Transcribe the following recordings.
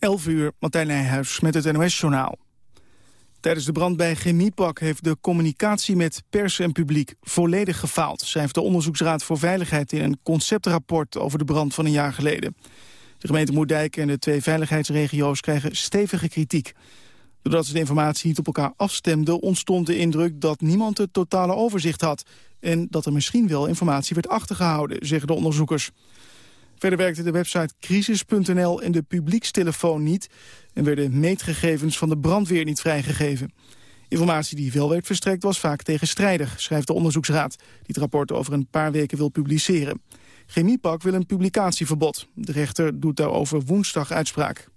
11 uur, Martijn Nijhuis met het NOS-journaal. Tijdens de brand bij Chemiepak heeft de communicatie met pers en publiek volledig gefaald, schrijft de Onderzoeksraad voor Veiligheid in een conceptrapport over de brand van een jaar geleden. De gemeente Moerdijk en de twee veiligheidsregio's krijgen stevige kritiek. Doordat ze de informatie niet op elkaar afstemden, ontstond de indruk dat niemand het totale overzicht had en dat er misschien wel informatie werd achtergehouden, zeggen de onderzoekers. Verder werkte de website crisis.nl en de publiekstelefoon niet... en werden meetgegevens van de brandweer niet vrijgegeven. Informatie die wel werd verstrekt was vaak tegenstrijdig, schrijft de onderzoeksraad... die het rapport over een paar weken wil publiceren. Chemiepak wil een publicatieverbod. De rechter doet daarover woensdag uitspraak.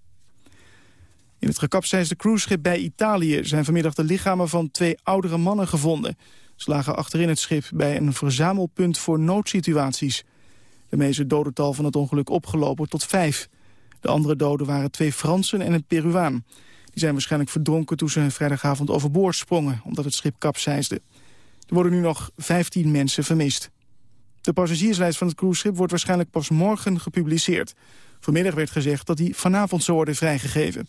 In het gekapseisde cruiseschip bij Italië zijn vanmiddag de lichamen van twee oudere mannen gevonden. Ze lagen achterin het schip bij een verzamelpunt voor noodsituaties. De meeste dodental van het ongeluk opgelopen tot vijf. De andere doden waren twee Fransen en een Peruaan. Die zijn waarschijnlijk verdronken toen ze vrijdagavond overboord sprongen... omdat het schip kapseisde. Er worden nu nog 15 mensen vermist. De passagierslijst van het cruiseschip wordt waarschijnlijk pas morgen gepubliceerd. Vanmiddag werd gezegd dat die vanavond zou worden vrijgegeven.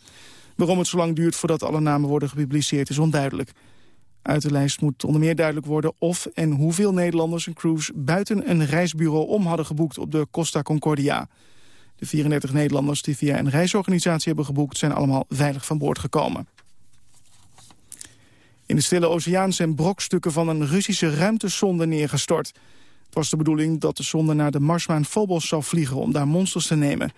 Waarom het zo lang duurt voordat alle namen worden gepubliceerd is onduidelijk. Uit de lijst moet onder meer duidelijk worden of en hoeveel Nederlanders een cruise buiten een reisbureau om hadden geboekt op de Costa Concordia. De 34 Nederlanders die via een reisorganisatie hebben geboekt zijn allemaal veilig van boord gekomen. In de Stille Oceaan zijn brokstukken van een Russische ruimtesonde neergestort. Het was de bedoeling dat de sonde naar de Marsmaan Phobos zou vliegen om daar monsters te nemen.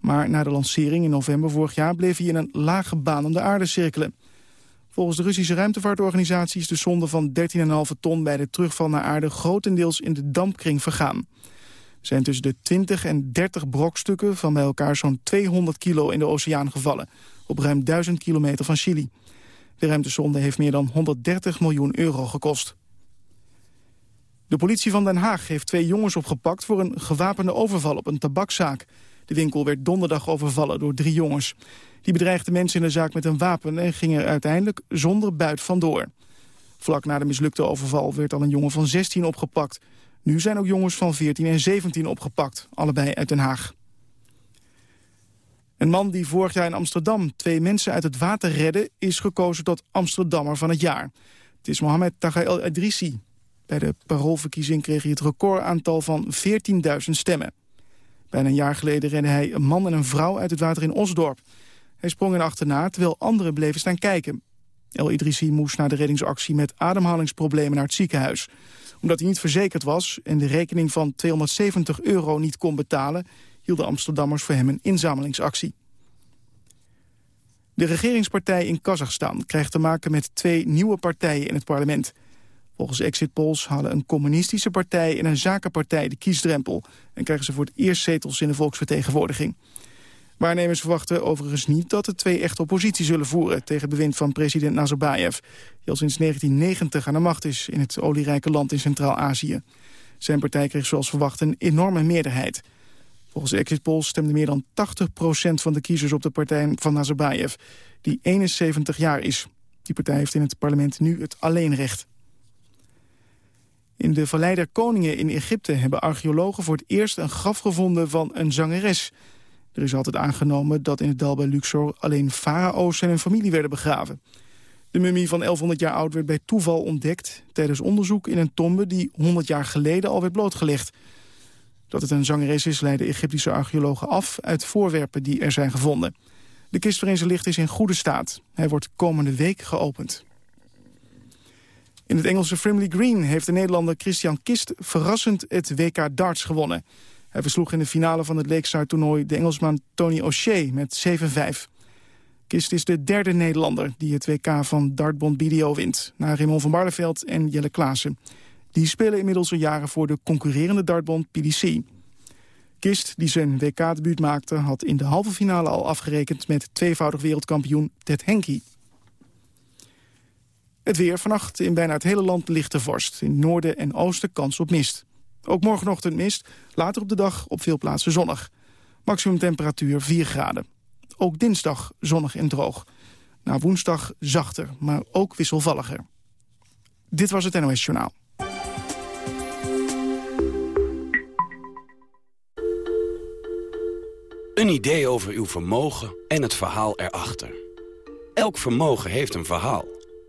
Maar na de lancering in november vorig jaar bleef hij in een lage baan om de aarde cirkelen. Volgens de Russische ruimtevaartorganisatie is de zonde van 13,5 ton bij de terugval naar aarde grotendeels in de dampkring vergaan. Er zijn tussen de 20 en 30 brokstukken van bij elkaar zo'n 200 kilo in de oceaan gevallen, op ruim 1000 kilometer van Chili. De ruimtesonde heeft meer dan 130 miljoen euro gekost. De politie van Den Haag heeft twee jongens opgepakt voor een gewapende overval op een tabakzaak. De winkel werd donderdag overvallen door drie jongens. Die bedreigden mensen in de zaak met een wapen en gingen er uiteindelijk zonder buit vandoor. Vlak na de mislukte overval werd al een jongen van 16 opgepakt. Nu zijn ook jongens van 14 en 17 opgepakt, allebei uit Den Haag. Een man die vorig jaar in Amsterdam twee mensen uit het water redde... is gekozen tot Amsterdammer van het jaar. Het is Mohamed Tagael Adrissi. Bij de paroolverkiezing kreeg hij het recordaantal van 14.000 stemmen. Bijna een jaar geleden redde hij een man en een vrouw uit het water in Osdorp. Hij sprong in achterna, terwijl anderen bleven staan kijken. El Idrissi moest na de reddingsactie met ademhalingsproblemen naar het ziekenhuis. Omdat hij niet verzekerd was en de rekening van 270 euro niet kon betalen... hielden Amsterdammers voor hem een inzamelingsactie. De regeringspartij in Kazachstan krijgt te maken met twee nieuwe partijen in het parlement. Volgens exit polls halen een communistische partij en een zakenpartij de kiesdrempel... en krijgen ze voor het eerst zetels in de volksvertegenwoordiging. Waarnemers verwachten overigens niet dat de twee echt oppositie zullen voeren... tegen het bewind van president Nazarbayev... die al sinds 1990 aan de macht is in het olierijke land in Centraal-Azië. Zijn partij kreeg zoals verwacht een enorme meerderheid. Volgens exit polls stemde meer dan 80% van de kiezers op de partij van Nazarbayev... die 71 jaar is. Die partij heeft in het parlement nu het alleenrecht. In de Vallei der Koningen in Egypte hebben archeologen voor het eerst een graf gevonden van een zangeres. Er is altijd aangenomen dat in het dal bij Luxor alleen farao's en hun familie werden begraven. De mummie van 1100 jaar oud werd bij toeval ontdekt... tijdens onderzoek in een tombe die 100 jaar geleden al werd blootgelegd. Dat het een zangeres is leiden Egyptische archeologen af... uit voorwerpen die er zijn gevonden. De kist waarin ze ligt is in goede staat. Hij wordt komende week geopend. In het Engelse Frimley Green heeft de Nederlander Christian Kist verrassend het WK darts gewonnen. Hij versloeg in de finale van het Lakeside-toernooi de Engelsman Tony O'Shea met 7-5. Kist is de derde Nederlander die het WK van dartbond BDO wint... na Raymond van Barleveld en Jelle Klaassen. Die spelen inmiddels al jaren voor de concurrerende dartbond PDC. Kist, die zijn WK-debuut maakte, had in de halve finale al afgerekend... met tweevoudig wereldkampioen Ted Henke. Het weer vannacht in bijna het hele land lichte vorst. In noorden en oosten kans op mist. Ook morgenochtend mist, later op de dag op veel plaatsen zonnig. Maximum temperatuur 4 graden. Ook dinsdag zonnig en droog. Na woensdag zachter, maar ook wisselvalliger. Dit was het NOS Journaal. Een idee over uw vermogen en het verhaal erachter. Elk vermogen heeft een verhaal.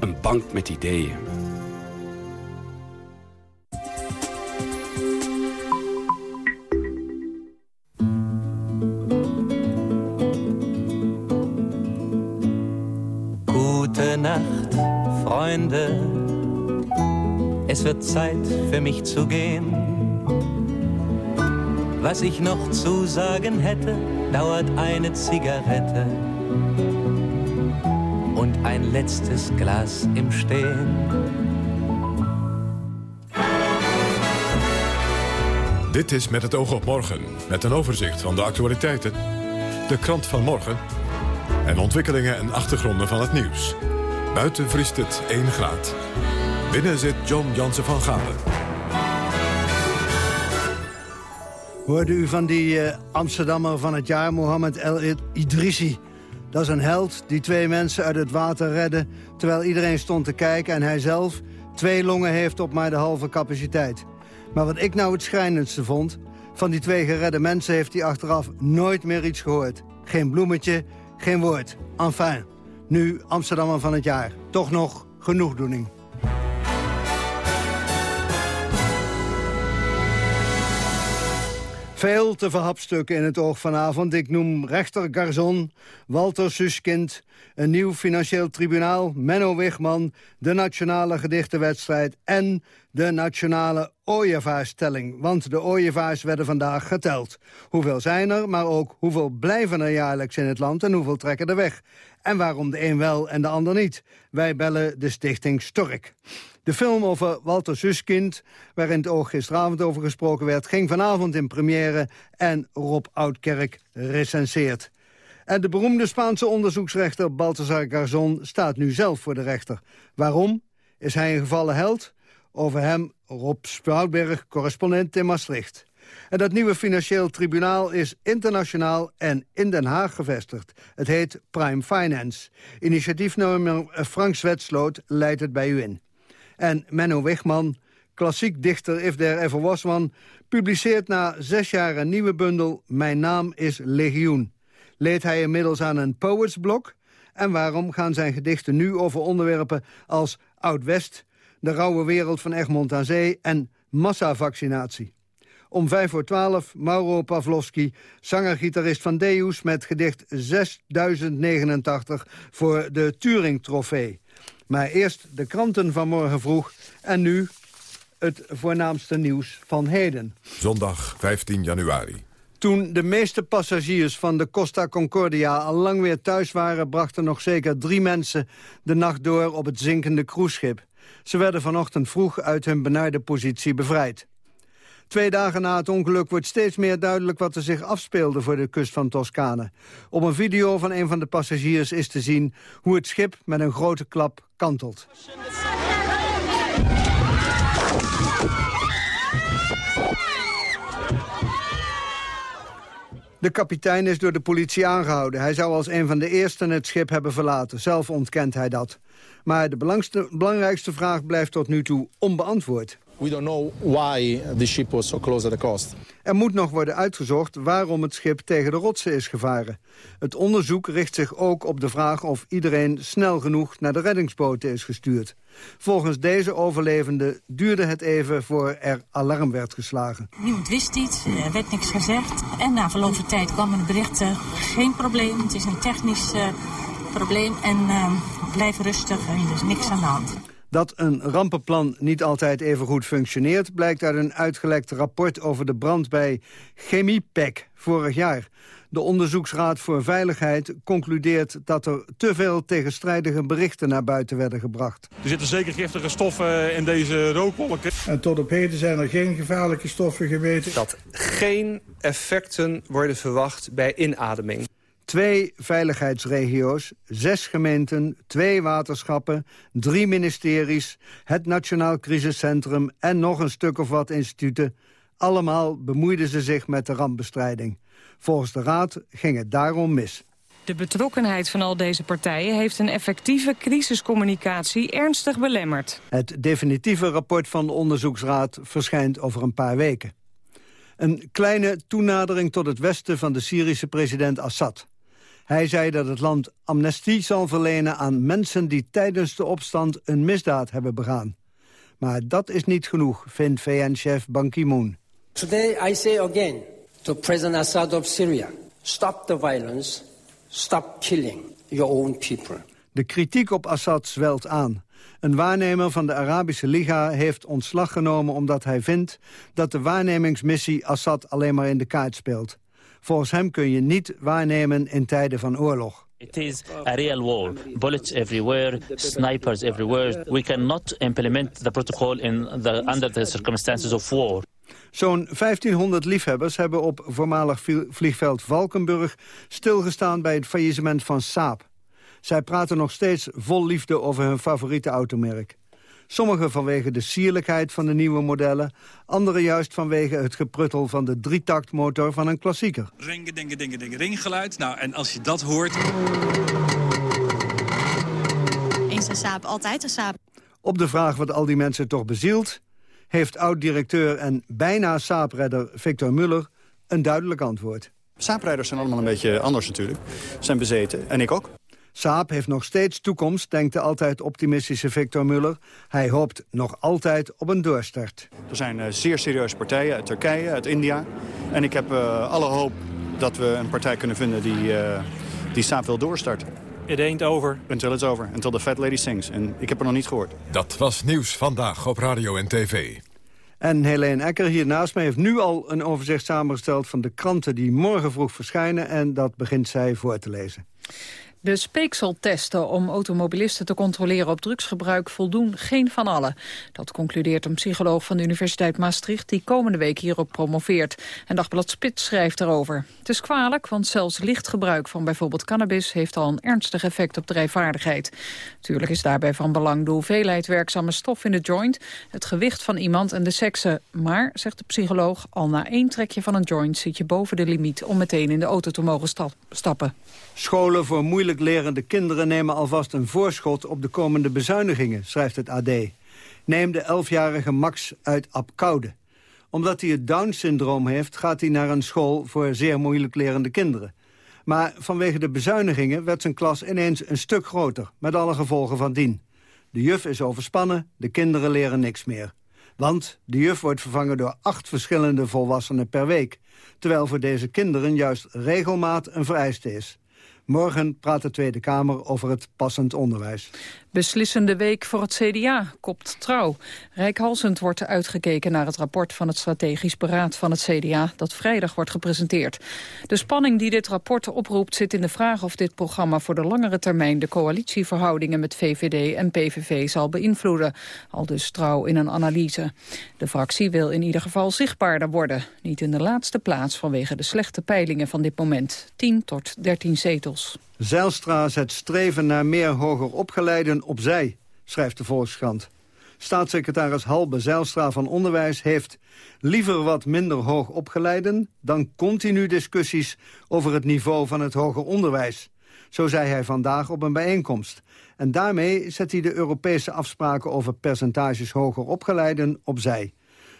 een bank met ideeën. Gute Nacht, Freunde. Es wird Zeit für mich zu gehen. Was ich noch zu sagen hätte, dauert eine Zigarette ein letztes Glas im Stehen. Dit is Met het oog op morgen, met een overzicht van de actualiteiten, de krant van morgen en ontwikkelingen en achtergronden van het nieuws. Buiten vriest het 1 graad. Binnen zit John Jansen van Galen. Hoorde u van die uh, Amsterdammer van het jaar, Mohammed El Idrissi. Dat is een held die twee mensen uit het water redde... terwijl iedereen stond te kijken en hij zelf twee longen heeft op maar de halve capaciteit. Maar wat ik nou het schrijnendste vond... van die twee geredde mensen heeft hij achteraf nooit meer iets gehoord. Geen bloemetje, geen woord. Enfin, nu Amsterdammer van het jaar. Toch nog genoegdoening. Veel te verhapstukken in het oog vanavond. Ik noem rechter Garzon, Walter Suskind, een nieuw financieel tribunaal, Menno Wigman, de nationale gedichtenwedstrijd en de nationale ooievaarstelling. Want de ooievaars werden vandaag geteld. Hoeveel zijn er, maar ook hoeveel blijven er jaarlijks in het land en hoeveel trekken er weg. En waarom de een wel en de ander niet? Wij bellen de stichting Stork. De film over Walter Suskind, waarin het oog gisteravond over gesproken werd... ging vanavond in première en Rob Oudkerk recenseert. En de beroemde Spaanse onderzoeksrechter Balthazar Garzon staat nu zelf voor de rechter. Waarom? Is hij een gevallen held? Over hem Rob Spoudberg, correspondent in Maastricht. En dat nieuwe financieel tribunaal is internationaal en in Den Haag gevestigd. Het heet Prime Finance. Initiatiefnemer Frank Zwetsloot leidt het bij u in. En Menno Wigman, klassiek dichter If There Ever Was One... publiceert na zes jaar een nieuwe bundel Mijn naam is Legioen. Leed hij inmiddels aan een poetsblok? En waarom gaan zijn gedichten nu over onderwerpen als Oud-West... de rauwe wereld van Egmond aan Zee en massavaccinatie? Om vijf voor twaalf Mauro Pavlovski, zanger-gitarist van Deus... met gedicht 6089 voor de Turing-trofee. Maar eerst de kranten van morgen vroeg en nu het voornaamste nieuws van heden. Zondag 15 januari. Toen de meeste passagiers van de Costa Concordia al lang weer thuis waren... brachten nog zeker drie mensen de nacht door op het zinkende cruiseschip. Ze werden vanochtend vroeg uit hun benarde positie bevrijd. Twee dagen na het ongeluk wordt steeds meer duidelijk wat er zich afspeelde voor de kust van Toscane. Op een video van een van de passagiers is te zien hoe het schip met een grote klap kantelt. De kapitein is door de politie aangehouden. Hij zou als een van de eersten het schip hebben verlaten. Zelf ontkent hij dat. Maar de belangrijkste vraag blijft tot nu toe onbeantwoord. We don't know why the ship was so close at the coast. Er moet nog worden uitgezocht waarom het schip tegen de rotsen is gevaren. Het onderzoek richt zich ook op de vraag of iedereen snel genoeg naar de reddingsboten is gestuurd. Volgens deze overlevende duurde het even voor er alarm werd geslagen. Niemand wist iets, er werd niks gezegd. En na verloop van tijd kwam een bericht, uh, geen probleem, het is een technisch uh, probleem en uh, blijf rustig er is niks aan de hand. Dat een rampenplan niet altijd even goed functioneert... blijkt uit een uitgelekt rapport over de brand bij Chemiepec vorig jaar. De Onderzoeksraad voor Veiligheid concludeert dat er te veel tegenstrijdige berichten naar buiten werden gebracht. Er zitten zeker giftige stoffen in deze rookwolken. En tot op heden zijn er geen gevaarlijke stoffen gemeten. Dat geen effecten worden verwacht bij inademing. Twee veiligheidsregio's, zes gemeenten, twee waterschappen... drie ministeries, het Nationaal Crisiscentrum... en nog een stuk of wat instituten. Allemaal bemoeiden ze zich met de rampbestrijding. Volgens de Raad ging het daarom mis. De betrokkenheid van al deze partijen heeft een effectieve crisiscommunicatie ernstig belemmerd. Het definitieve rapport van de onderzoeksraad verschijnt over een paar weken. Een kleine toenadering tot het westen van de Syrische president Assad. Hij zei dat het land amnestie zal verlenen aan mensen die tijdens de opstand een misdaad hebben begaan. Maar dat is niet genoeg, vindt VN-chef Ban Ki-moon. Today I say again to President Assad of Syria, stop the violence, stop killing your own people. De kritiek op Assad zwelt aan. Een waarnemer van de Arabische Liga heeft ontslag genomen omdat hij vindt dat de waarnemingsmissie Assad alleen maar in de kaart speelt. Volgens hem kun je niet waarnemen in tijden van oorlog. It is a real war. Bullets everywhere, snipers everywhere. We cannot implement the protocol in the, under the circumstances of war. Zo'n 1500 liefhebbers hebben op voormalig vliegveld Valkenburg... stilgestaan bij het faillissement van Saab. Zij praten nog steeds vol liefde over hun favoriete automerk. Sommigen vanwege de sierlijkheid van de nieuwe modellen... anderen juist vanwege het gepruttel van de drietaktmotor van een klassieker. Ring, ding, ding, ding, ring geluid. Nou, en als je dat hoort... Eens een saap, altijd een saap. Op de vraag wat al die mensen toch bezielt... heeft oud-directeur en bijna saapredder Victor Muller een duidelijk antwoord. Saaprijders zijn allemaal een beetje anders natuurlijk. Zijn bezeten, en ik ook. Saab heeft nog steeds toekomst, denkt de altijd optimistische Victor Muller. Hij hoopt nog altijd op een doorstart. Er zijn uh, zeer serieuze partijen uit Turkije, uit India. En ik heb uh, alle hoop dat we een partij kunnen vinden die, uh, die Saab wil doorstarten. It ain't over. Until it's over. Until the fat lady sings. En ik heb er nog niet gehoord. Dat was Nieuws Vandaag op Radio en TV. En Helene Ecker hier naast mij heeft nu al een overzicht samengesteld... van de kranten die morgen vroeg verschijnen. En dat begint zij voor te lezen. De speekseltesten om automobilisten te controleren op drugsgebruik voldoen geen van allen. Dat concludeert een psycholoog van de Universiteit Maastricht die komende week hierop promoveert. En Dagblad Spits schrijft erover. Het is kwalijk, want zelfs licht gebruik van bijvoorbeeld cannabis heeft al een ernstig effect op de rijvaardigheid. Natuurlijk is daarbij van belang de hoeveelheid werkzame stof in de joint, het gewicht van iemand en de seksen. Maar, zegt de psycholoog, al na één trekje van een joint zit je boven de limiet om meteen in de auto te mogen stappen. Scholen voor moeilijk lerende kinderen nemen alvast een voorschot op de komende bezuinigingen, schrijft het AD. Neem de elfjarige Max uit Apkoude. Omdat hij het Down-syndroom heeft, gaat hij naar een school voor zeer moeilijk lerende kinderen. Maar vanwege de bezuinigingen werd zijn klas ineens een stuk groter, met alle gevolgen van dien. De juf is overspannen, de kinderen leren niks meer. Want de juf wordt vervangen door acht verschillende volwassenen per week... terwijl voor deze kinderen juist regelmaat een vereiste is. Morgen praat de Tweede Kamer over het passend onderwijs. Beslissende week voor het CDA, kopt trouw. Rijkhalsend wordt uitgekeken naar het rapport van het strategisch beraad van het CDA... dat vrijdag wordt gepresenteerd. De spanning die dit rapport oproept zit in de vraag of dit programma... voor de langere termijn de coalitieverhoudingen met VVD en PVV zal beïnvloeden. Al dus trouw in een analyse. De fractie wil in ieder geval zichtbaarder worden. Niet in de laatste plaats vanwege de slechte peilingen van dit moment. 10 tot 13 zetels. Zijlstra zet streven naar meer hoger opgeleiden opzij, schrijft de Volkskrant. Staatssecretaris Halbe Zijlstra van Onderwijs heeft liever wat minder hoog opgeleiden... dan continu discussies over het niveau van het hoger onderwijs. Zo zei hij vandaag op een bijeenkomst. En daarmee zet hij de Europese afspraken over percentages hoger opgeleiden opzij.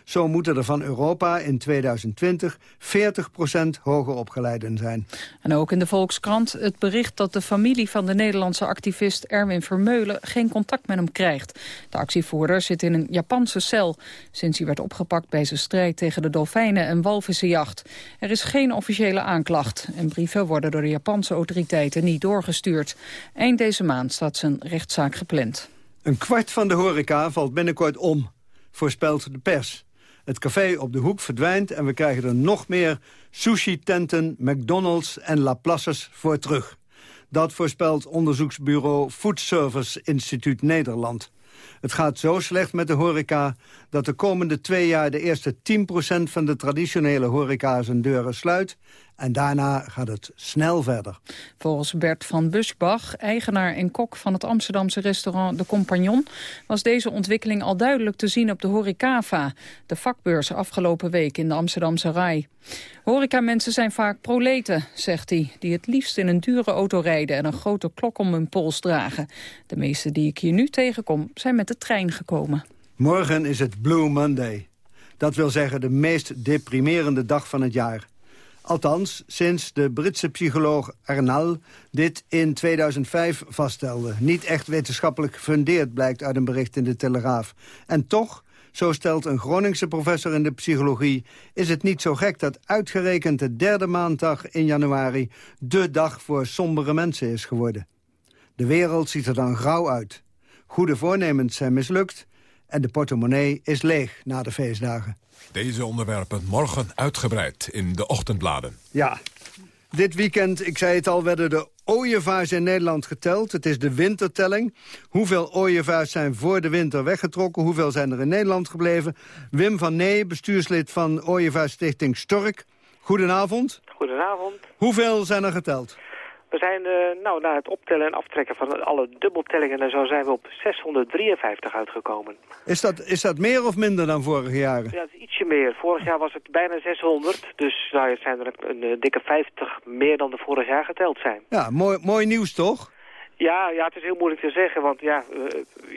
Zo moeten er van Europa in 2020 40% hoger opgeleiden zijn. En ook in de Volkskrant het bericht dat de familie van de Nederlandse activist Erwin Vermeulen geen contact met hem krijgt. De actievoerder zit in een Japanse cel sinds hij werd opgepakt bij zijn strijd tegen de dolfijnen- en walvissenjacht. Er is geen officiële aanklacht en brieven worden door de Japanse autoriteiten niet doorgestuurd. Eind deze maand staat zijn rechtszaak gepland. Een kwart van de horeca valt binnenkort om, voorspelt de pers. Het café op de hoek verdwijnt en we krijgen er nog meer sushi-tenten, McDonald's en Laplaces voor terug. Dat voorspelt onderzoeksbureau Food Service Instituut Nederland. Het gaat zo slecht met de horeca dat de komende twee jaar de eerste 10% van de traditionele horeca zijn deuren sluit En daarna gaat het snel verder. Volgens Bert van Buschbach, eigenaar en kok van het Amsterdamse restaurant De Compagnon... was deze ontwikkeling al duidelijk te zien op de Horecava... de vakbeurs afgelopen week in de Amsterdamse Rai. Horecamensen zijn vaak proleten, zegt hij... die het liefst in een dure auto rijden en een grote klok om hun pols dragen. De meeste die ik hier nu tegenkom zijn met de trein gekomen. Morgen is het Blue Monday. Dat wil zeggen de meest deprimerende dag van het jaar. Althans, sinds de Britse psycholoog Arnal dit in 2005 vaststelde. Niet echt wetenschappelijk gefundeerd blijkt uit een bericht in de Telegraaf. En toch, zo stelt een Groningse professor in de psychologie... is het niet zo gek dat uitgerekend de derde maandag in januari... de dag voor sombere mensen is geworden. De wereld ziet er dan grauw uit. Goede voornemens zijn mislukt en de portemonnee is leeg na de feestdagen. Deze onderwerpen morgen uitgebreid in de ochtendbladen. Ja, dit weekend, ik zei het al, werden de ooievaars in Nederland geteld. Het is de wintertelling. Hoeveel ooievaars zijn voor de winter weggetrokken? Hoeveel zijn er in Nederland gebleven? Wim van Nee, bestuurslid van Ooievaarstichting Stork. Goedenavond. Goedenavond. Hoeveel zijn er geteld? We zijn uh, nou, na het optellen en aftrekken van alle dubbeltellingen en zo zijn we op 653 uitgekomen. Is dat, is dat meer of minder dan vorige jaren? Ja, het is ietsje meer. Vorig jaar was het bijna 600. Dus nou, het zijn er een, een dikke 50 meer dan de vorig jaar geteld zijn. Ja, mooi, mooi nieuws toch? Ja, ja, het is heel moeilijk te zeggen, want ja, uh,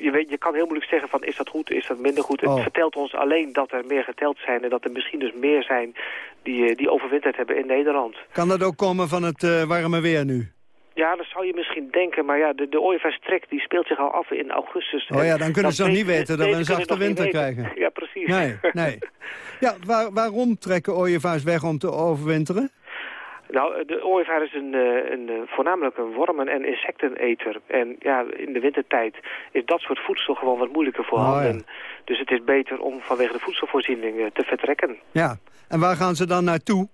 je, weet, je kan heel moeilijk zeggen van is dat goed, is dat minder goed. Oh. Het vertelt ons alleen dat er meer geteld zijn en dat er misschien dus meer zijn die, uh, die overwinterd hebben in Nederland. Kan dat ook komen van het uh, warme weer nu? Ja, dat zou je misschien denken, maar ja, de, de ooievaarstrek die speelt zich al af in augustus. Oh ja, dan kunnen ze nog niet weten dat we een zachte winter krijgen. Ja, precies. Nee, nee. Ja, waar, waarom trekken ooievaars weg om te overwinteren? Nou, de ooievaar is een, een, voornamelijk een wormen- en insecteneter. En ja, in de wintertijd is dat soort voedsel gewoon wat moeilijker voor Oh, ja. Dus het is beter om vanwege de voedselvoorziening eh, te vertrekken. Ja, en waar gaan ze dan naartoe?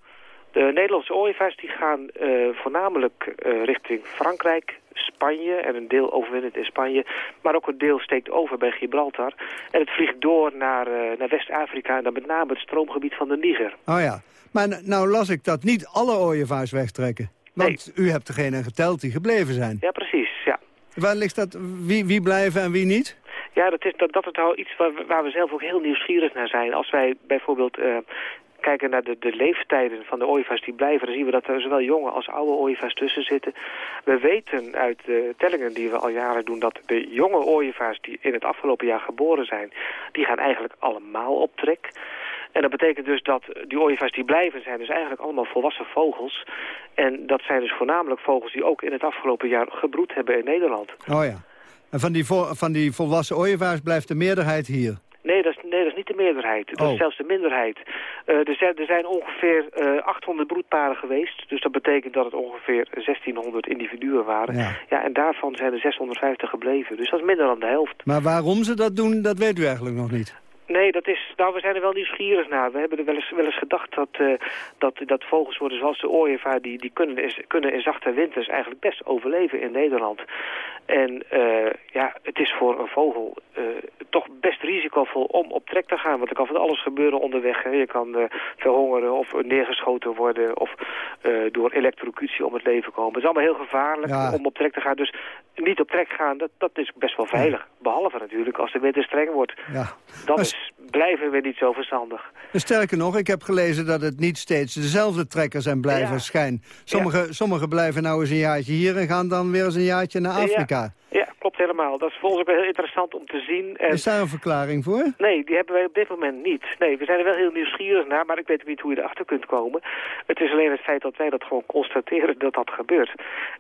De Nederlandse ooievaars die gaan eh, voornamelijk eh, richting Frankrijk, Spanje en een deel overwintert in Spanje. Maar ook een deel steekt over bij Gibraltar. En het vliegt door naar, eh, naar West-Afrika en dan met name het stroomgebied van de Niger. Oh ja, maar nou las ik dat niet alle ooievaars wegtrekken. Want u hebt degene geteld die gebleven zijn. Ja, precies, ja. Waar ligt dat? Wie, wie blijven en wie niet? Ja, dat is, dat, dat is nou iets waar, we- waar we zelf ook heel nieuwsgierig naar zijn. Als wij bijvoorbeeld eh, kijken naar de, de leeftijden van de ooievaars die blijven... dan zien we dat er zowel jonge als oude ooievaars tussen zitten. We weten uit de tellingen die we al jaren doen... dat de jonge ooievaars die in het afgelopen jaar geboren zijn... die gaan eigenlijk allemaal op trek. En dat betekent dus dat die ooievaars die blijven zijn dus eigenlijk allemaal volwassen vogels. En dat zijn dus voornamelijk vogels die ook in het afgelopen jaar gebroed hebben in Nederland. Oh ja. En van die, van die volwassen ooievaars blijft de meerderheid hier? Nee, dat is, nee, dat is niet de meerderheid. Dat Oh. is zelfs de minderheid. Eh, er, zijn, er zijn ongeveer eh 800 broedparen geweest. Dus dat betekent dat het ongeveer 1600 individuen waren. Ja. en daarvan zijn er 650 gebleven. Dus dat is minder dan de helft. Maar waarom ze dat doen, dat weet u eigenlijk nog niet. Nee, dat is, nou, we zijn er wel nieuwsgierig naar. We hebben er wel eens, wel eens gedacht dat, eh, dat, dat vogels worden zoals de ooievaar... die, die kunnen, in, kunnen in zachte winters eigenlijk best overleven in Nederland. En eh, ja, het is voor een vogel eh, toch best risicovol om op trek te gaan. Want er kan van alles gebeuren onderweg. Hè. Je kan verhongeren of neergeschoten worden... of door elektrocutie om het leven komen. Het is allemaal heel gevaarlijk Ja. om op trek te gaan. Dus niet op trek gaan, dat, dat is best wel veilig. Behalve natuurlijk als de winter streng wordt. Ja. Dan is blijven we niet zo verstandig. En Sterker nog, ik heb gelezen dat het niet steeds dezelfde trekkers zijn blijven Ja. schijn. Sommige, sommige blijven nou eens een jaartje hier en gaan dan weer eens een jaartje naar Afrika. Ja, klopt helemaal. Dat is voor ons ook wel heel interessant om te zien. En Is daar een verklaring voor? Nee, die hebben wij op dit moment niet. Nee, we zijn er wel heel nieuwsgierig naar, maar ik weet niet hoe je erachter kunt komen. Het is alleen het feit dat wij dat gewoon constateren dat dat gebeurt.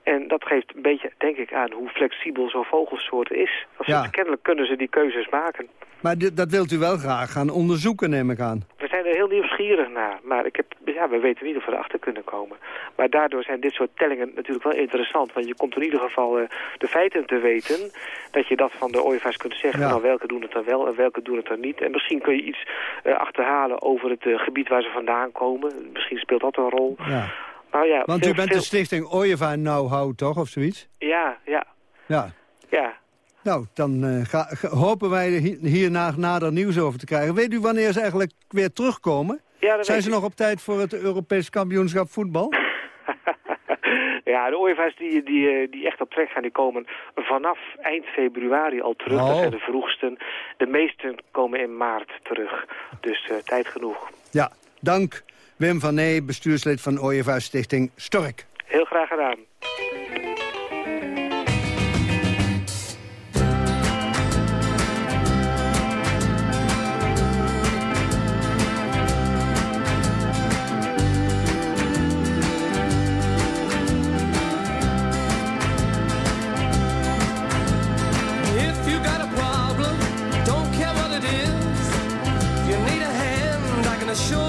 En dat geeft een beetje, denk ik, aan hoe flexibel zo'n vogelsoort is. Ja. kennelijk kunnen ze die keuzes maken. Maar dat wilt u wel graag gaan onderzoeken, neem ik aan. We zijn er heel nieuwsgierig naar, maar ik heb, ja, we weten niet of we erachter kunnen komen. Maar daardoor zijn dit soort tellingen natuurlijk wel interessant, want je komt in ieder geval eh, de feiten te weten, weten. Dat je dat van de ooievaars kunt zeggen. Nou, welke doen het dan wel en welke doen het dan niet. En misschien kun je iets eh, achterhalen over het eh, gebied waar ze vandaan komen. Misschien speelt dat een rol. Ja. Nou, ja, Want u bent de stichting Ooievaar Nowhow, toch? Of zoiets? Ja, ja. Ja. Ja. Nou, dan eh, ga, hopen wij hierna nader nieuws over te krijgen. Weet u wanneer ze eigenlijk weer terugkomen? Zijn ze nog op tijd voor het Europees kampioenschap voetbal? Ja, de ooievaars die, die, eh, die echt op trek gaan, die komen vanaf eind februari al terug. Dat oh. zijn de vroegsten. De meesten komen in maart terug. Dus eh, tijd genoeg. Ja, dank Wim van Nee, bestuurslid van Ooievaarsstichting, Stork. Heel graag gedaan. show.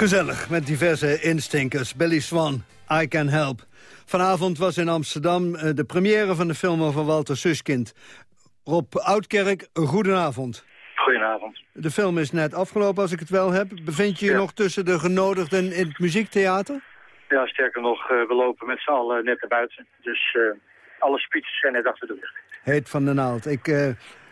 Gezellig, met diverse instinkers. Billy Swan, I Can Help. Vanavond was in Amsterdam eh, de première van de film over Walter Suskind. Rob Oudkerk, goedenavond. Goedenavond. De film is net afgelopen, als ik het wel heb. Bevind je je nog tussen de genodigden in het muziektheater? Ja, sterker nog, eh, we lopen met z'n allen net naar buiten. Dus eh, alle speeches zijn net achter de rug. Heet van de naald. Ik,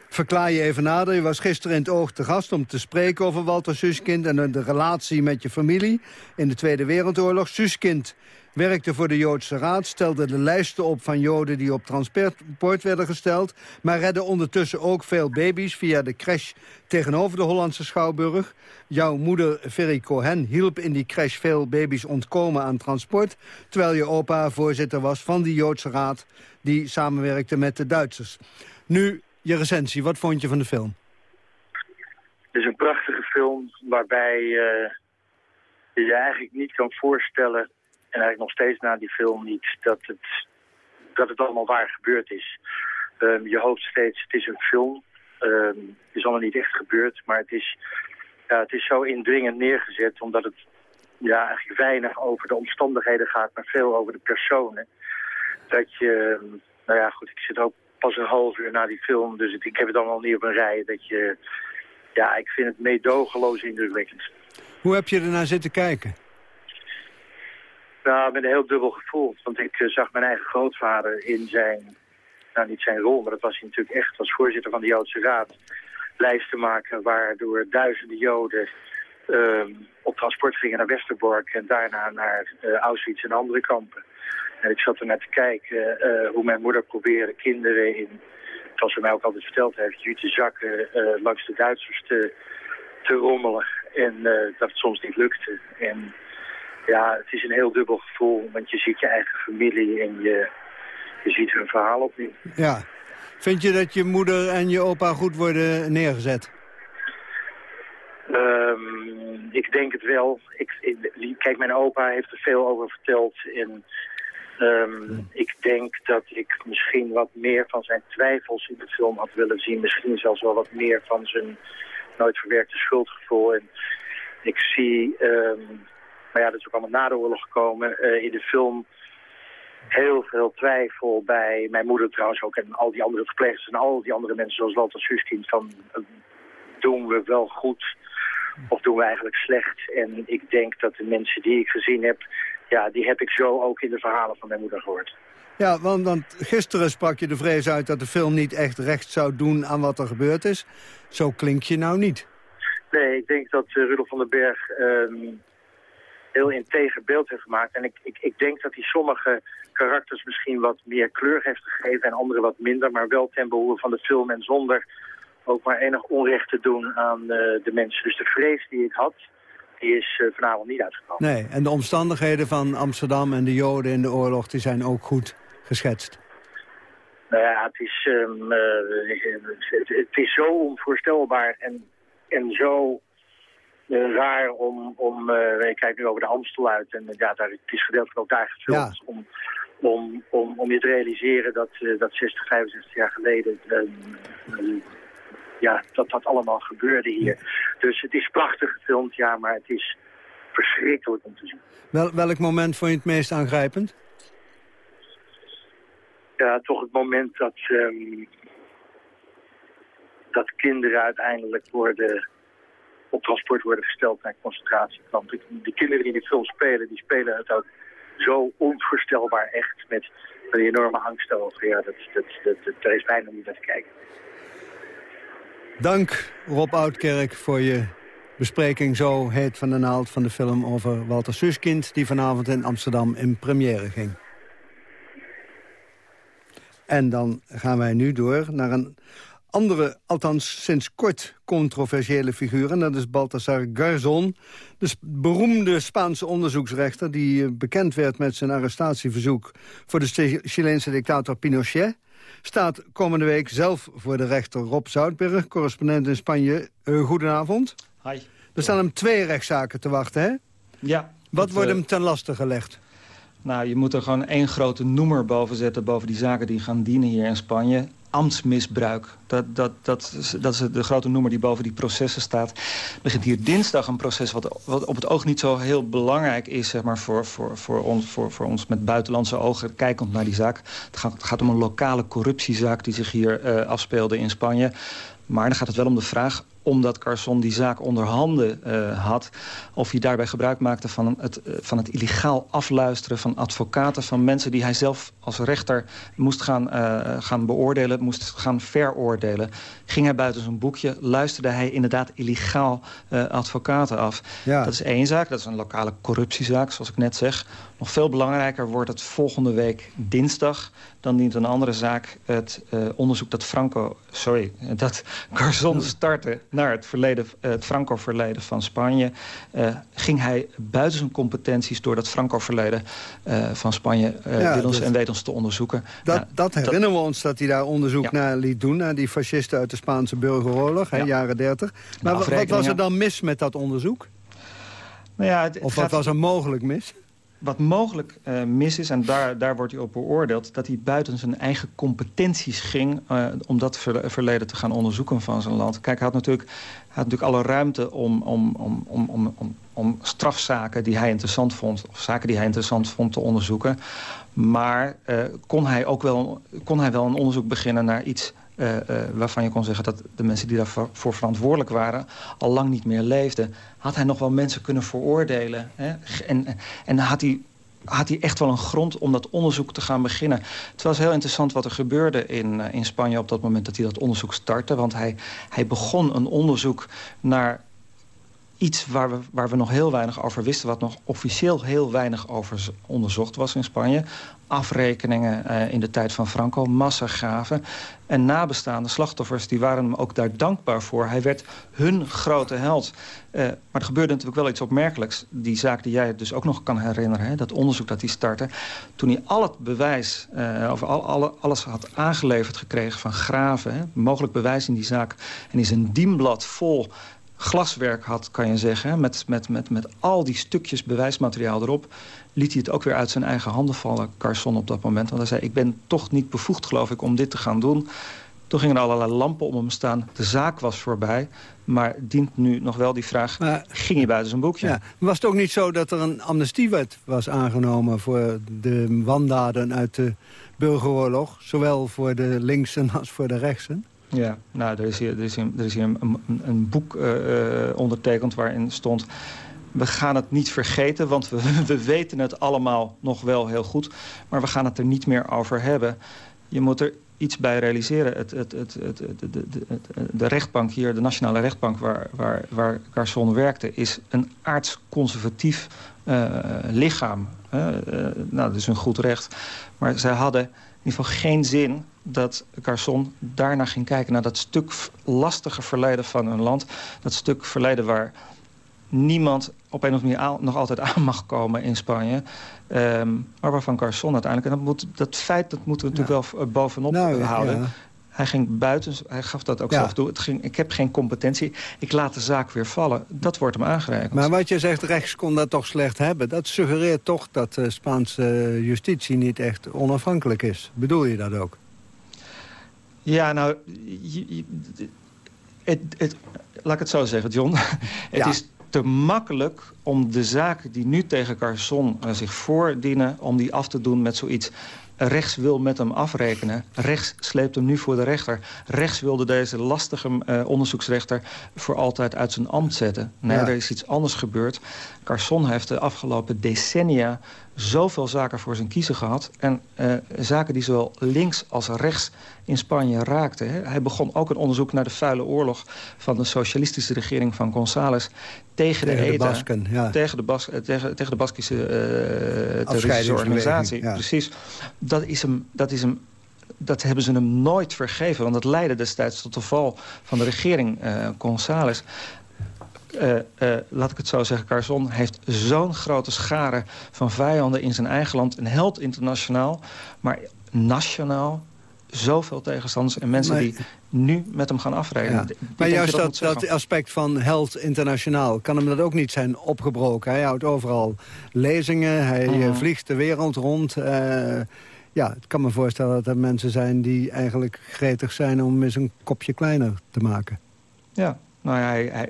Verklaar je even nader. Je was gisteren in het oog te gast om te spreken over Walter Suskind... en de relatie met je familie in de Tweede Wereldoorlog. Suskind werkte voor de Joodse Raad, stelde de lijsten op van Joden die op transport werden gesteld, maar redde ondertussen ook veel baby's via de crash tegenover de Hollandse Schouwburg. Jouw moeder Ferry Cohen hielp in die crash veel baby's ontkomen aan transport, terwijl je opa voorzitter was van die Joodse Raad die samenwerkte met de Duitsers. Nu je recensie, wat vond je van de film? Het is een prachtige film waarbij eh, je eigenlijk niet kan voorstellen... en eigenlijk nog steeds na die film niet, dat het, dat het allemaal waar gebeurd is. Ehm, je hoopt steeds, het is een film. Ehm, het is allemaal niet echt gebeurd, maar het is, ja, het is zo indringend neergezet... omdat het ja, eigenlijk weinig over de omstandigheden gaat, maar veel over de personen. Dat je, nou ja goed, ik zit ook pas een half uur na die film, dus ik, ik heb het allemaal niet op een rij. Dat je, ja, ik vind het meedogenloos indrukwekkend. Hoe heb je ernaar zitten kijken? Nou, met een heel dubbel gevoel. Want ik eh, zag mijn eigen grootvader in zijn, nou niet zijn rol, maar dat was hij natuurlijk echt als voorzitter van de Joodse Raad, lijsten maken waardoor duizenden Joden ehm, op transport gingen naar Westerbork en daarna naar eh, Auschwitz en andere kampen. En ik zat er naar te kijken eh, hoe mijn moeder probeerde kinderen in, zoals ze mij ook altijd verteld heeft, jute zakken eh, langs de Duitsers te, te rommelen. En eh, dat het soms niet lukte. En ja, het is een heel dubbel gevoel, want je ziet je eigen familie en je, je ziet hun verhaal opnieuw. Ja. Vind je dat je moeder en je opa goed worden neergezet? Um, ik denk het wel. Ik, ik, kijk, mijn opa heeft er veel over verteld. En um, ik denk dat ik misschien wat meer van zijn twijfels in de film had willen zien. Misschien zelfs wel wat meer van zijn nooit verwerkte schuldgevoel. En ik zie, um, maar ja, dat is ook allemaal na de oorlog gekomen, uh, in de film heel veel twijfel bij mijn moeder trouwens ook en al die andere verpleegsters en al die andere mensen zoals Walter Suskind van uh, doen we wel goed of doen we eigenlijk slecht. En ik denk dat de mensen die ik gezien heb, ja, die heb ik zo ook in de verhalen van mijn moeder gehoord. Ja, want, want gisteren sprak je de vrees uit dat de film niet echt recht zou doen aan wat er gebeurd is. Zo klink je nou niet. Nee, ik denk dat uh, Rudolf van den Berg um, heel integer beeld heeft gemaakt. En ik, ik, ik denk dat hij sommige karakters misschien wat meer kleur heeft gegeven en andere wat minder. Maar wel ten behoeve van de film en zonder ook maar enig onrecht te doen aan uh, de mensen. Dus de vrees die ik had, die is uh, vanavond niet uitgekomen. Nee, en de omstandigheden van Amsterdam en de Joden in de oorlog... die zijn ook goed geschetst. Nou ja, het is, um, uh, het, het, is zo onvoorstelbaar en, en zo uh, raar om... om ik kijk nu over de Amstel uit en ja, daar, het is gedeeltelijk ook daar gefilmd... Ja. Om, om, om, om je te realiseren dat, dat 60, 65 jaar geleden... Ehm, ja, dat dat allemaal gebeurde hier. Dus het is prachtig gefilmd, ja, maar het is verschrikkelijk om te zien. Wel, welk moment vond je het meest aangrijpend? Ja, toch het moment dat, um, dat kinderen uiteindelijk worden, op transport worden gesteld naar concentratiekampen. De kinderen die in de film spelen, die spelen het ook zo onvoorstelbaar echt met een enorme angst over. Ja, dat, dat, dat, dat, daar is bijna niet naar te kijken. Dank Rob Oudkerk voor je bespreking Zo heet van de naald van de film over Walter Suskind... die vanavond in Amsterdam in première ging. En dan gaan wij nu door naar een andere, althans sinds kort controversiële figuur... en dat is Baltasar Garzon, de beroemde Spaanse onderzoeksrechter... die bekend werd met zijn arrestatieverzoek voor de Chileense dictator Pinochet staat komende week zelf voor de rechter Rob Zoutberg, correspondent in Spanje. Uh, goedenavond. Hi. Er staan hem twee rechtszaken te wachten, hè? Ja. Wat wordt uh, hem ten laste gelegd? Nou, je moet er gewoon één grote noemer boven zetten... boven die zaken die gaan dienen hier in Spanje. Ambtsmisbruik. Dat, dat, dat, dat is de grote noemer die boven die processen staat. Er begint hier dinsdag een proces wat, wat op het oog niet zo heel belangrijk is... Zeg maar, voor, voor, voor, ons, voor, voor ons met buitenlandse ogen kijkend naar die zaak. Het gaat, het gaat om een lokale corruptiezaak die zich hier uh, afspeelde in Spanje. Maar dan gaat het wel om de vraag omdat Carson die zaak onder handen uh, had... of hij daarbij gebruik maakte van het, uh, van het illegaal afluisteren van advocaten... van mensen die hij zelf als rechter moest gaan, uh, gaan beoordelen... moest gaan veroordelen... ging hij buiten zijn boekje, luisterde hij inderdaad illegaal advocaten af. Ja. Dat is één zaak, dat is een lokale corruptiezaak, zoals ik net zeg. Nog veel belangrijker wordt het volgende week dinsdag. Dan dient een andere zaak het uh, onderzoek dat Franco, sorry, dat Garzon startte naar het, verleden, uh, het Franco-verleden van Spanje. Uh, ging hij buiten zijn competenties door dat Franco-verleden van Spanje ja, wil ons dus en weet ons te onderzoeken. Dat, Nou, dat herinneren we ons dat hij daar onderzoek Ja. naar liet doen... naar die fascisten uit de Spaanse burgeroorlog, hè, Ja. jaren 30. Maar wa- wat was er dan mis met dat onderzoek? Nou ja, het- het Of wat gaat- was er mogelijk mis? Wat mogelijk eh, mis is, en daar, daar wordt hij op beoordeeld... dat hij buiten zijn eigen competenties ging... eh, om dat ver- verleden te gaan onderzoeken van zijn land. Kijk, hij had natuurlijk, had natuurlijk alle ruimte om, om, om, om, om, om, om strafzaken die hij interessant vond... of zaken die hij interessant vond te onderzoeken. Maar eh, kon, hij ook wel, kon hij wel een onderzoek beginnen naar iets... eh, eh, waarvan je kon zeggen dat de mensen die daarvoor voor verantwoordelijk waren... al lang niet meer leefden. Had hij nog wel mensen kunnen veroordelen? Hè? En, en had hij had hij echt wel een grond om dat onderzoek te gaan beginnen. Het was heel interessant wat er gebeurde in, eh, in Spanje op dat moment dat hij dat onderzoek startte. Want hij, hij begon een onderzoek naar iets waar we, waar we nog heel weinig over wisten... wat nog officieel heel weinig over onderzocht was in Spanje. Afrekeningen eh, in de tijd van Franco, massagraven. En nabestaande slachtoffers die waren hem ook daar dankbaar voor. Hij werd hun grote held. Eh, maar er gebeurde natuurlijk wel iets opmerkelijks. Die zaak die jij dus ook nog kan herinneren, hè, dat onderzoek dat hij startte. Toen hij al het bewijs, eh, of al, alle, alles had aangeleverd gekregen van graven... Hè, mogelijk bewijs in die zaak... en hij zijn dienblad vol glaswerk had, kan je zeggen... Met, met, met, met al die stukjes bewijsmateriaal erop... liet hij het ook weer uit zijn eigen handen vallen, Carson, op dat moment. Want hij zei, ik ben toch niet bevoegd, geloof ik, om dit te gaan doen. Toen gingen er allerlei lampen om hem staan. De zaak was voorbij. Maar dient nu nog wel die vraag, ging hij buiten zijn boekje? Ja. Was het ook niet zo dat er een amnestiewet was aangenomen... voor de wandaden uit de burgeroorlog? Zowel voor de linksen als voor de rechtsen? Ja, nou, er is hier, er is hier, er is een, een, boek eh, eh, ondertekend waarin stond... we gaan het niet vergeten, want we, we weten het allemaal nog wel heel goed... maar we gaan het er niet meer over hebben. Je moet er iets bij realiseren. Het, het, het, de, de, de, rechtbank hier, de nationale rechtbank waar, waar, waar Carson werkte... is een aardsconservatief eh, lichaam. nou, dat is een goed recht. Maar zij hadden in ieder geval geen zin dat Carson daarna ging kijken... naar dat stuk lastige verleden van hun land. Dat stuk verleden waar niemand op een of andere manier nog altijd aan mag komen in Spanje. Ehm, maar waarvan Carson uiteindelijk... en dat, moet, dat feit dat moeten we natuurlijk wel eh, bovenop Nou, eh, houden... ja. Hij ging buiten, hij gaf dat ook Ja. zelf toe. Het ging, ik heb geen competentie, ik laat de zaak weer vallen. Dat wordt hem aangereikt. Maar wat je zegt, rechts kon dat toch slecht hebben... dat suggereert toch dat de Spaanse justitie niet echt onafhankelijk is. Bedoel je dat ook? Ja, nou, je- je- het, het, laat ik het zo zeggen, John. Het Ja. is te makkelijk om de zaken die nu tegen Carson eh, zich voordienen... om die af te doen met zoiets. Rechts wil met hem afrekenen. Rechts sleept hem nu voor de rechter. Rechts wilde deze lastige eh, onderzoeksrechter voor altijd uit zijn ambt zetten. Nee, Ja. er is iets anders gebeurd. Carson heeft de afgelopen decennia zoveel zaken voor zijn kiezen gehad. En eh, zaken die zowel links als rechts in Spanje raakten. Hè. Hij begon ook een onderzoek naar de vuile oorlog... van de socialistische regering van González tegen, Tegen de ETA. Basken, ja. tegen, de Bas, eh, tegen, tegen de Baskische eh terroristische organisatie. ja. Precies. Dat, is hem, dat, is hem, dat hebben ze hem nooit vergeven. Want dat leidde destijds tot de val van de regering eh González. Eh, eh, laat ik het zo zeggen, Carson heeft zo'n grote schare van vijanden in zijn eigen land. Een held internationaal, maar nationaal zoveel tegenstanders en mensen Maar- die nu met hem gaan afrekenen. Ja. Maar juist dat, dat aspect van held internationaal... kan hem dat ook niet zijn opgebroken. Hij houdt overal lezingen, hij eh, Mhm. vliegt de wereld rond. ja, ik kan me voorstellen dat er mensen zijn die eigenlijk gretig zijn... om eens een kopje kleiner te maken. Ja, nou ja, hij,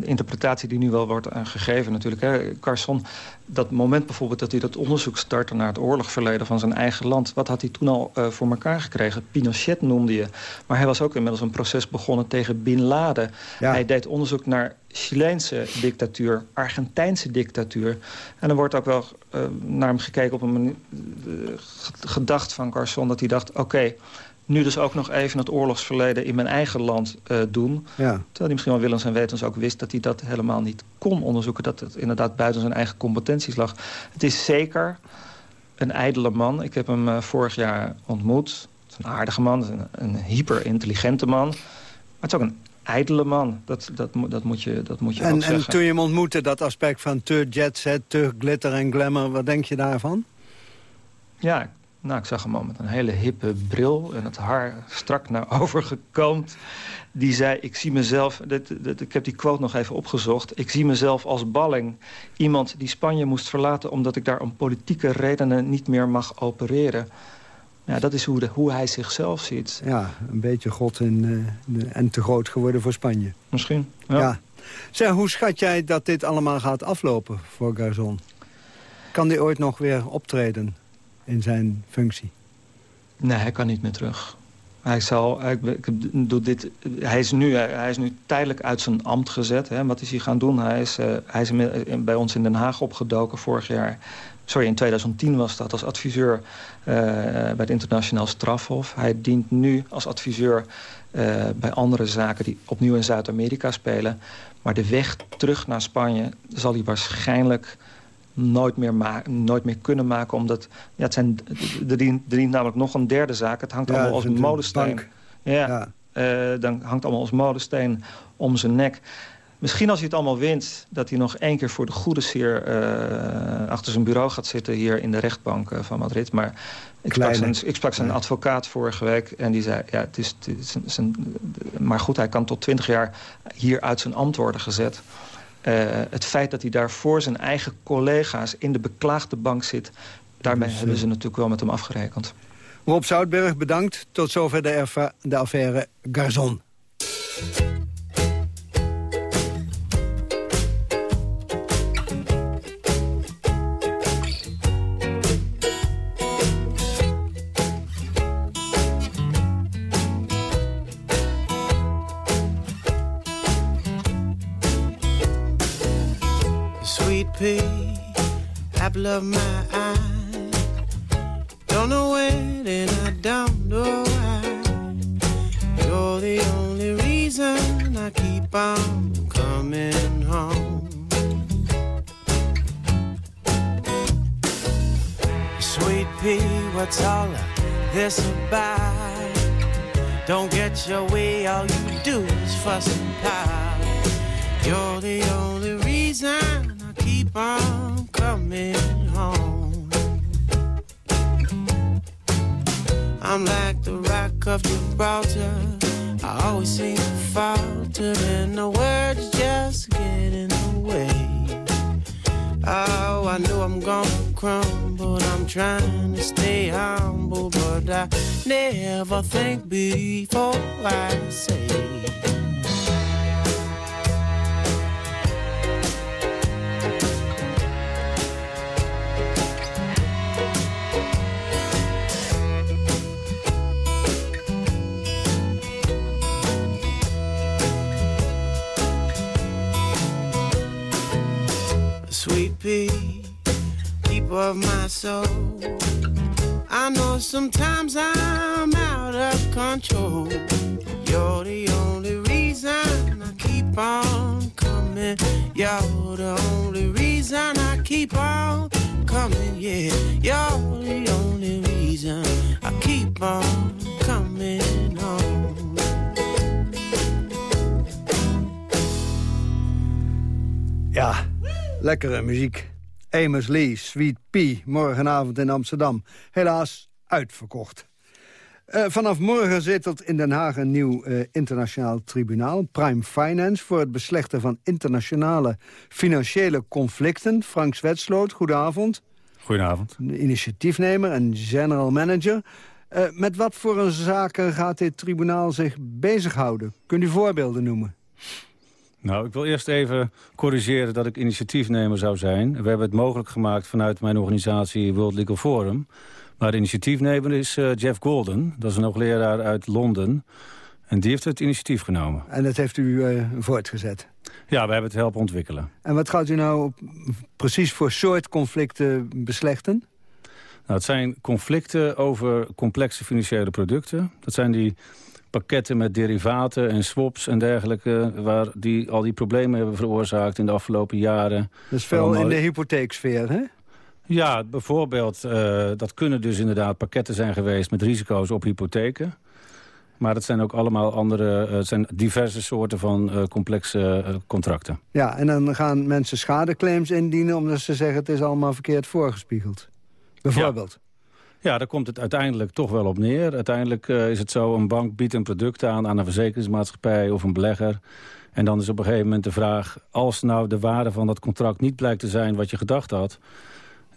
interpretatie die nu wel wordt eh, gegeven natuurlijk. Hè. Carson, dat moment bijvoorbeeld dat hij dat onderzoek startte... naar het oorlogverleden van zijn eigen land... wat had hij toen al eh, voor elkaar gekregen? Pinochet noemde je. Maar hij was ook inmiddels een proces begonnen tegen Bin Laden. Ja. Hij deed onderzoek naar Chileense dictatuur, Argentijnse dictatuur. En er wordt ook wel eh, naar hem gekeken op een manier... eh, gedacht van Carson dat hij dacht... oké, nu dus ook nog even het oorlogsverleden in mijn eigen land uh, doen. Ja. Terwijl hij misschien wel willens en wetens ook wist dat hij dat helemaal niet kon onderzoeken. Dat het inderdaad buiten zijn eigen competenties lag. Het is zeker een ijdele man. Ik heb hem uh, vorig jaar ontmoet. Het is een aardige man, een, een hyper-intelligente man. Maar het is ook een ijdele man. Dat, dat, dat, moet je, dat moet je en, ook zeggen. En toen je hem ontmoette, dat aspect van te jet set, te glitter en glamour... wat denk je daarvan? Ja, nou, ik zag hem al met een hele hippe bril en het haar strak naar over gekoomd. Die zei, ik zie mezelf, dit, dit, ik heb die quote nog even opgezocht... ik zie mezelf als balling. Iemand die Spanje moest verlaten omdat ik daar om politieke redenen niet meer mag opereren. Ja, dat is hoe, de, hoe hij zichzelf ziet. Ja, een beetje god en, uh, en te groot geworden voor Spanje. Misschien, ja. ja. Zeg, hoe schat jij dat dit allemaal gaat aflopen voor Garzon? Kan die ooit nog weer optreden in zijn functie? Nee, hij kan niet meer terug. Hij, zal, hij, doe dit, hij, is nu, hij is nu tijdelijk uit zijn ambt gezet. Hè. Wat is hij gaan doen? Hij is, uh, hij is bij ons in Den Haag opgedoken vorig jaar. Sorry, in 2010 was dat als adviseur uh, bij het internationaal strafhof. Hij dient nu als adviseur uh, bij andere zaken die opnieuw in Zuid-Amerika spelen. Maar de weg terug naar Spanje zal hij waarschijnlijk nooit meer, nooit meer kunnen maken. Omdat ja, het zijn, er, dient, er dient namelijk nog een derde zaak. Het hangt ja, allemaal als een molensteen. Ja, ja. Uh, dan hangt allemaal als molensteen om zijn nek. Misschien als hij het allemaal wint... dat hij nog één keer voor de goede zeer uh, achter zijn bureau gaat zitten... hier in de rechtbank uh, van Madrid. Maar ik sprak, zijn, ik sprak zijn advocaat vorige week en die zei... Ja, het is, het is een, maar goed, hij kan tot twintig jaar hier uit zijn ambt worden gezet. Uh, het feit dat hij daar voor zijn eigen collega's in de beklaagde bank zit... daarmee dus, hebben ze natuurlijk wel met hem afgerekend. Rob Zoutberg, bedankt. Tot zover de, de affaire Garzon. Of my eye. Don't know when and I don't know why. You're the only reason I keep on coming home. Sweet pea, what's all of this about? Don't get your way, all you do is fuss and pout. You're the only reason I keep on coming home. I'm like the rock of Gibraltar. I always seem to falter, and the words just get in the way. Oh, I know I'm gonna crumble. I'm trying to stay humble, but I never think before I say. Of my soul. I know sometimes I'm out of control. You're the only reason I keep on coming. You're the only reason I keep on coming. Yeah, you're the only reason I keep on coming home. Ja. Lekkere muziek. Amos Lee, Sweet Pea, morgenavond in Amsterdam. Helaas uitverkocht. Uh, vanaf morgen zetelt in Den Haag een nieuw uh, internationaal tribunaal, Prime Finance, voor het beslechten van internationale financiële conflicten. Frank Zwetsloot, goedenavond. Goedenavond. Initiatiefnemer en general manager. Uh, met wat voor een zaken gaat dit tribunaal zich bezighouden? Kunt u voorbeelden noemen? Nou, ik wil eerst even corrigeren dat ik initiatiefnemer zou zijn. We hebben het mogelijk gemaakt vanuit mijn organisatie World Legal Forum. Maar de initiatiefnemer is uh, Jeff Golden. Dat is een hoogleraar uit Londen. En die heeft het initiatief genomen. En dat heeft u uh, voortgezet? Ja, we hebben het helpen ontwikkelen. En wat gaat u nou precies voor soort conflicten beslechten? Nou, het zijn conflicten over complexe financiële producten. Dat zijn die pakketten met derivaten en swaps en dergelijke... waar die al die problemen hebben veroorzaakt in de afgelopen jaren. Is veel in de hypotheeksfeer, hè? Ja, bijvoorbeeld, eh, dat kunnen dus inderdaad pakketten zijn geweest... met risico's op hypotheken. Maar het zijn ook allemaal andere, eh, het zijn diverse soorten van eh, complexe contracten. Ja, en dan gaan mensen schadeclaims indienen... omdat ze zeggen het is allemaal verkeerd voorgespiegeld. Bijvoorbeeld. Ja, daar komt het uiteindelijk toch wel op neer. Uiteindelijk eh, is het zo, een bank biedt een product aan... aan een verzekeringsmaatschappij of een belegger. En dan is op een gegeven moment de vraag... als nou de waarde van dat contract niet blijkt te zijn wat je gedacht had...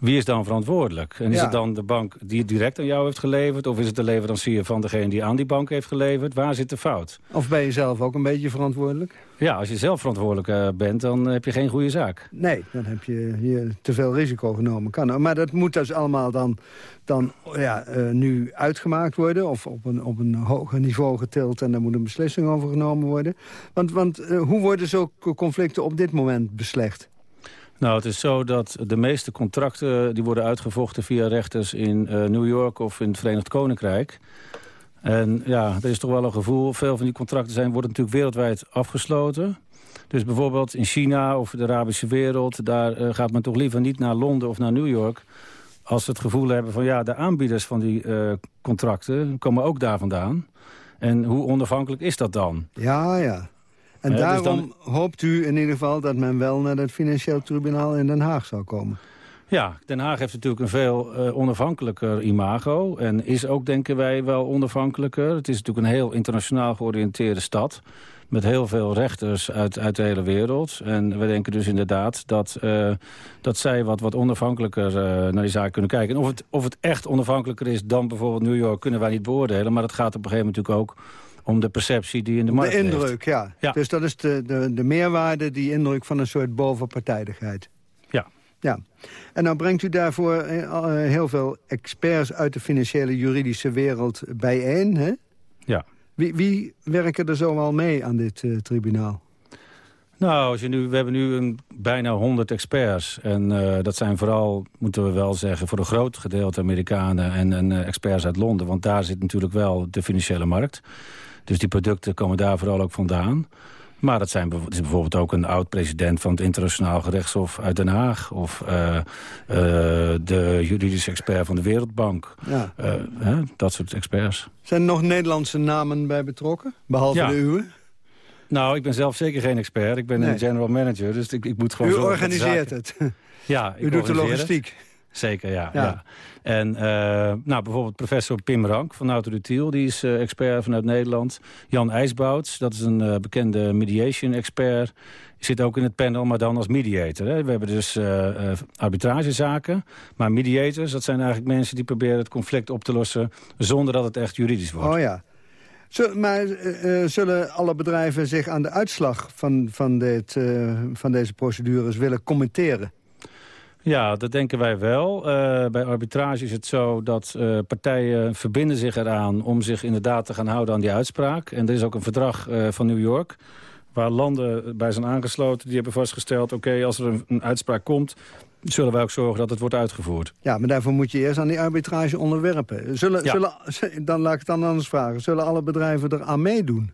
wie is dan verantwoordelijk? En is Ja. het dan de bank die het direct aan jou heeft geleverd... of is het de leverancier van degene die aan die bank heeft geleverd? Waar zit de fout? Of ben je zelf ook een beetje verantwoordelijk? Ja, als je zelf verantwoordelijk eh, bent, dan heb je geen goede zaak. Nee, dan heb je hier te veel risico genomen. Kan, maar dat moet dus allemaal dan, dan ja, eh, nu uitgemaakt worden... of op een, op een hoger niveau getild en daar moet een beslissing over genomen worden. Want, want eh, hoe worden zulke conflicten op dit moment beslecht? Nou, het is zo dat de meeste contracten... die worden uitgevochten via rechters in eh, New York of in het Verenigd Koninkrijk. En ja, er is toch wel een gevoel... veel van die contracten zijn, worden natuurlijk wereldwijd afgesloten. Dus bijvoorbeeld in China of de Arabische wereld... daar eh, gaat men toch liever niet naar Londen of naar New York... als ze het gevoel hebben van ja, de aanbieders van die eh, contracten... komen ook daar vandaan. En hoe onafhankelijk is dat dan? Ja, ja. En dus daarom dan- hoopt u in ieder geval dat men wel naar het financieel tribunaal in Den Haag zal komen. Ja, Den Haag heeft natuurlijk een veel eh, onafhankelijker imago. En is ook, denken wij, wel onafhankelijker. Het is natuurlijk een heel internationaal georiënteerde stad. Met heel veel rechters uit, uit de hele wereld. En we denken dus inderdaad dat, eh, dat zij wat, wat onafhankelijker eh, naar die zaak kunnen kijken. En of het, of het echt onafhankelijker is dan bijvoorbeeld New York... kunnen wij niet beoordelen. Maar het gaat op een gegeven moment natuurlijk ook om de perceptie die in de markt De indruk, ja. Ja. Dus dat is de, de, de meerwaarde, die indruk van een soort bovenpartijdigheid. Ja. Ja. En dan brengt u daarvoor eh, eh, heel veel experts uit de financiële juridische wereld bijeen, hè? Ja. Wie, wie werken er zo al mee aan dit eh, tribunaal? Nou, als je nu, we hebben nu een, bijna 100 experts. En dat zijn vooral, moeten we wel zeggen, voor een groot gedeelte Amerikanen en, en experts uit Londen. Want daar zit natuurlijk wel de financiële markt. Dus die producten komen daar vooral ook vandaan. Maar dat zijn, is bijvoorbeeld ook een oud-president van het internationaal gerechtshof uit Den Haag. Of eh, eh, de juridische expert van de Wereldbank. Ja. Eh, hè, dat soort experts. Zijn er nog Nederlandse namen bij betrokken? Behalve Ja. de uwe? Nou, ik ben zelf zeker geen expert. Ik ben Nee. een general manager, dus ik, ik moet gewoon U organiseert het. Ja, U ik doet de het. Zeker, ja. Ja. ja. En eh, nou, bijvoorbeeld professor Pim Rank van Autoritiel, die is eh, expert vanuit Nederland. Jan IJsbouts, dat is een eh, bekende mediation-expert. Zit ook in het panel, maar dan als mediator. Hè. We hebben dus arbitragezaken. Maar mediators, dat zijn eigenlijk mensen die proberen het conflict op te lossen... zonder dat het echt juridisch wordt. Oh ja. Zul- maar zullen alle bedrijven zich aan de uitslag van, van, dit, van deze procedures willen commenteren? Ja, dat denken wij wel. Eh, bij arbitrage is het zo dat eh, partijen verbinden zich eraan... om zich inderdaad te gaan houden aan die uitspraak. En er is ook een verdrag eh, van New York... waar landen bij zijn aangesloten. Die hebben vastgesteld, oké, als er een, een uitspraak komt... zullen wij ook zorgen dat het wordt uitgevoerd. Ja, maar daarvoor moet je eerst aan die arbitrage onderwerpen. Zullen, Ja. zullen, dan laat ik het dan anders vragen. Zullen alle bedrijven er aan meedoen?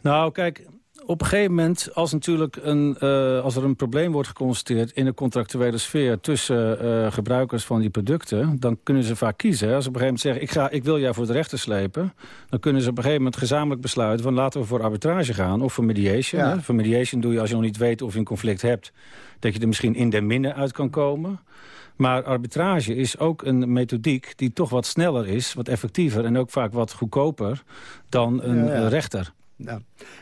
Nou, kijk, op een gegeven moment, als, natuurlijk een, eh, als er een probleem wordt geconstateerd... in de contractuele sfeer tussen eh, gebruikers van die producten... dan kunnen ze vaak kiezen. hè. Als ze op een gegeven moment zeggen, ik, ga, ik wil jou voor de rechter slepen... dan kunnen ze op een gegeven moment gezamenlijk besluiten... van laten we voor arbitrage gaan of voor mediation. Ja. Hè. Voor mediation doe je als je nog niet weet of je een conflict hebt... dat je er misschien in de minne uit kan komen... Maar arbitrage is ook een methodiek die toch wat sneller is, wat effectiever en ook vaak wat goedkoper dan een Ja, ja. rechter. Ja.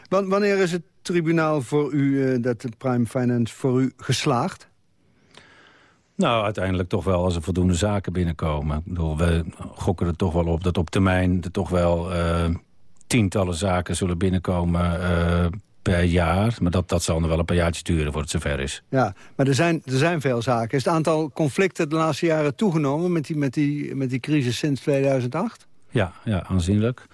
Wanneer is het tribunaal voor u, eh, dat de Prime Finance voor u geslaagd? Nou, uiteindelijk toch wel als er voldoende zaken binnenkomen. Ik bedoel, we gokken er toch wel op dat op termijn er toch wel eh, tientallen zaken zullen binnenkomen eh, per jaar. Maar dat, dat zal nog wel een paar jaartjes duren voordat het zover is. Ja, maar er zijn, er zijn veel zaken. Is het aantal conflicten de laatste jaren toegenomen met die, met die, met die crisis sinds 2008? Ja, ja aanzienlijk.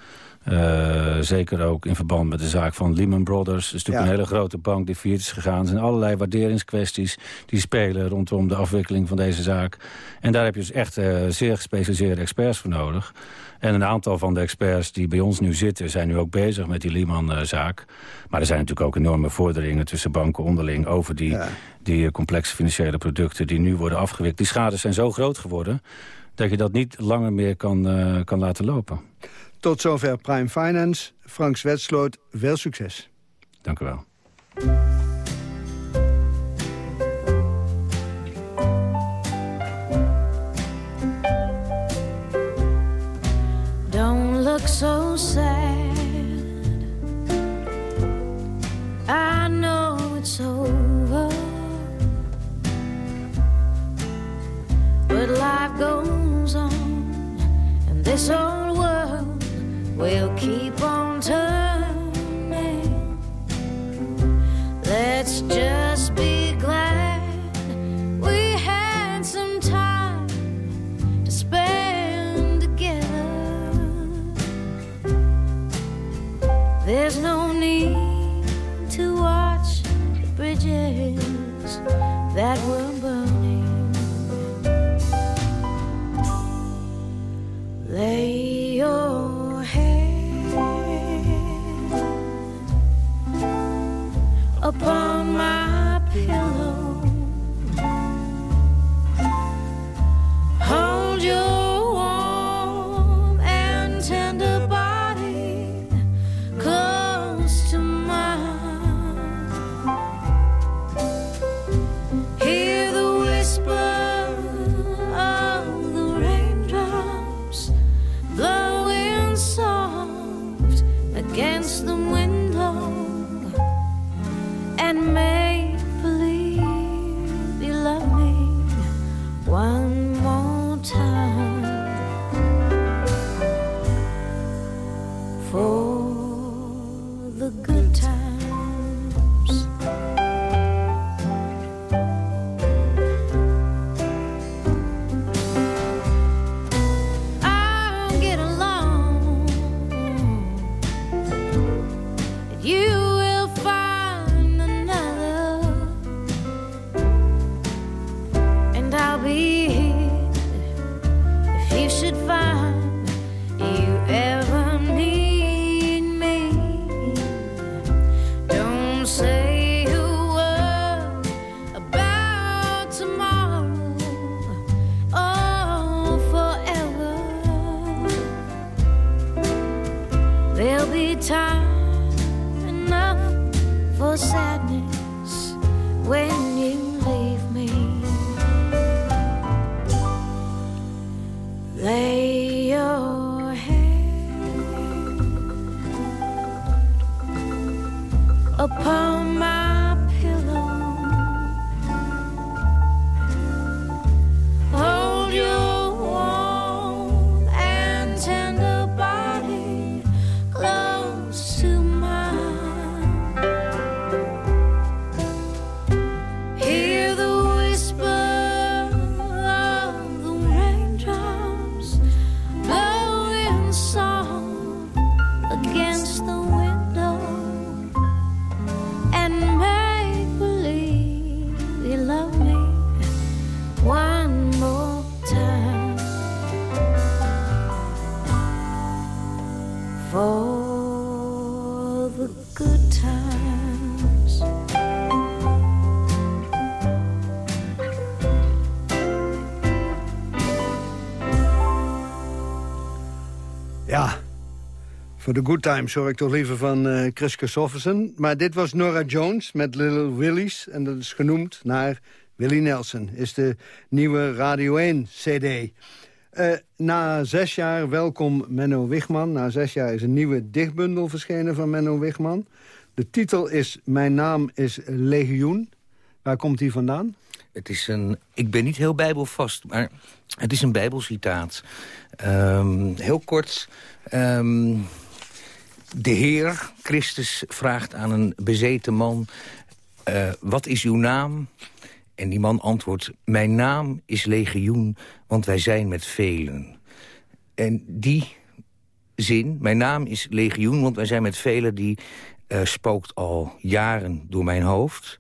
Uh, zeker ook in verband met de zaak van Lehman Brothers. Het is natuurlijk ja. een hele grote bank die failliet is gegaan. Er zijn allerlei waarderingskwesties die spelen rondom de afwikkeling van deze zaak. En daar heb je dus echt uh, zeer gespecialiseerde experts voor nodig. En een aantal van de experts die bij ons nu zitten... zijn nu ook bezig met die Lehman-zaak. Maar er zijn natuurlijk ook enorme vorderingen tussen banken onderling... over die, ja. die complexe financiële producten die nu worden afgewikkeld. Die schades zijn zo groot geworden dat je dat niet langer meer kan, uh, kan laten lopen. Tot zover Prime Finance. Frank Zwetsloot, veel succes. Dank u wel. Don't look so sad. Voor de good times hoor ik toch liever van eh Chris Christofferson. Maar dit was Nora Jones met Little Willies. En dat is genoemd naar Willie Nelson. Is de nieuwe Radio 1 CD. Eh, na zes jaar, welkom Menno Wigman. Na zes jaar is een nieuwe dichtbundel verschenen van Menno Wigman. De titel is Mijn naam is Legioen. Waar komt die vandaan? Het is een, ik ben niet heel bijbelvast, maar het is een bijbelcitaat. Ehm, heel kort. ehm, de Heer, Christus, vraagt aan een bezeten man... eh, wat is uw naam? En die man antwoordt, mijn naam is legioen, want wij zijn met velen. En die zin. Mijn naam is Legioen, want wij zijn met velen die uh, spookt al jaren door mijn hoofd.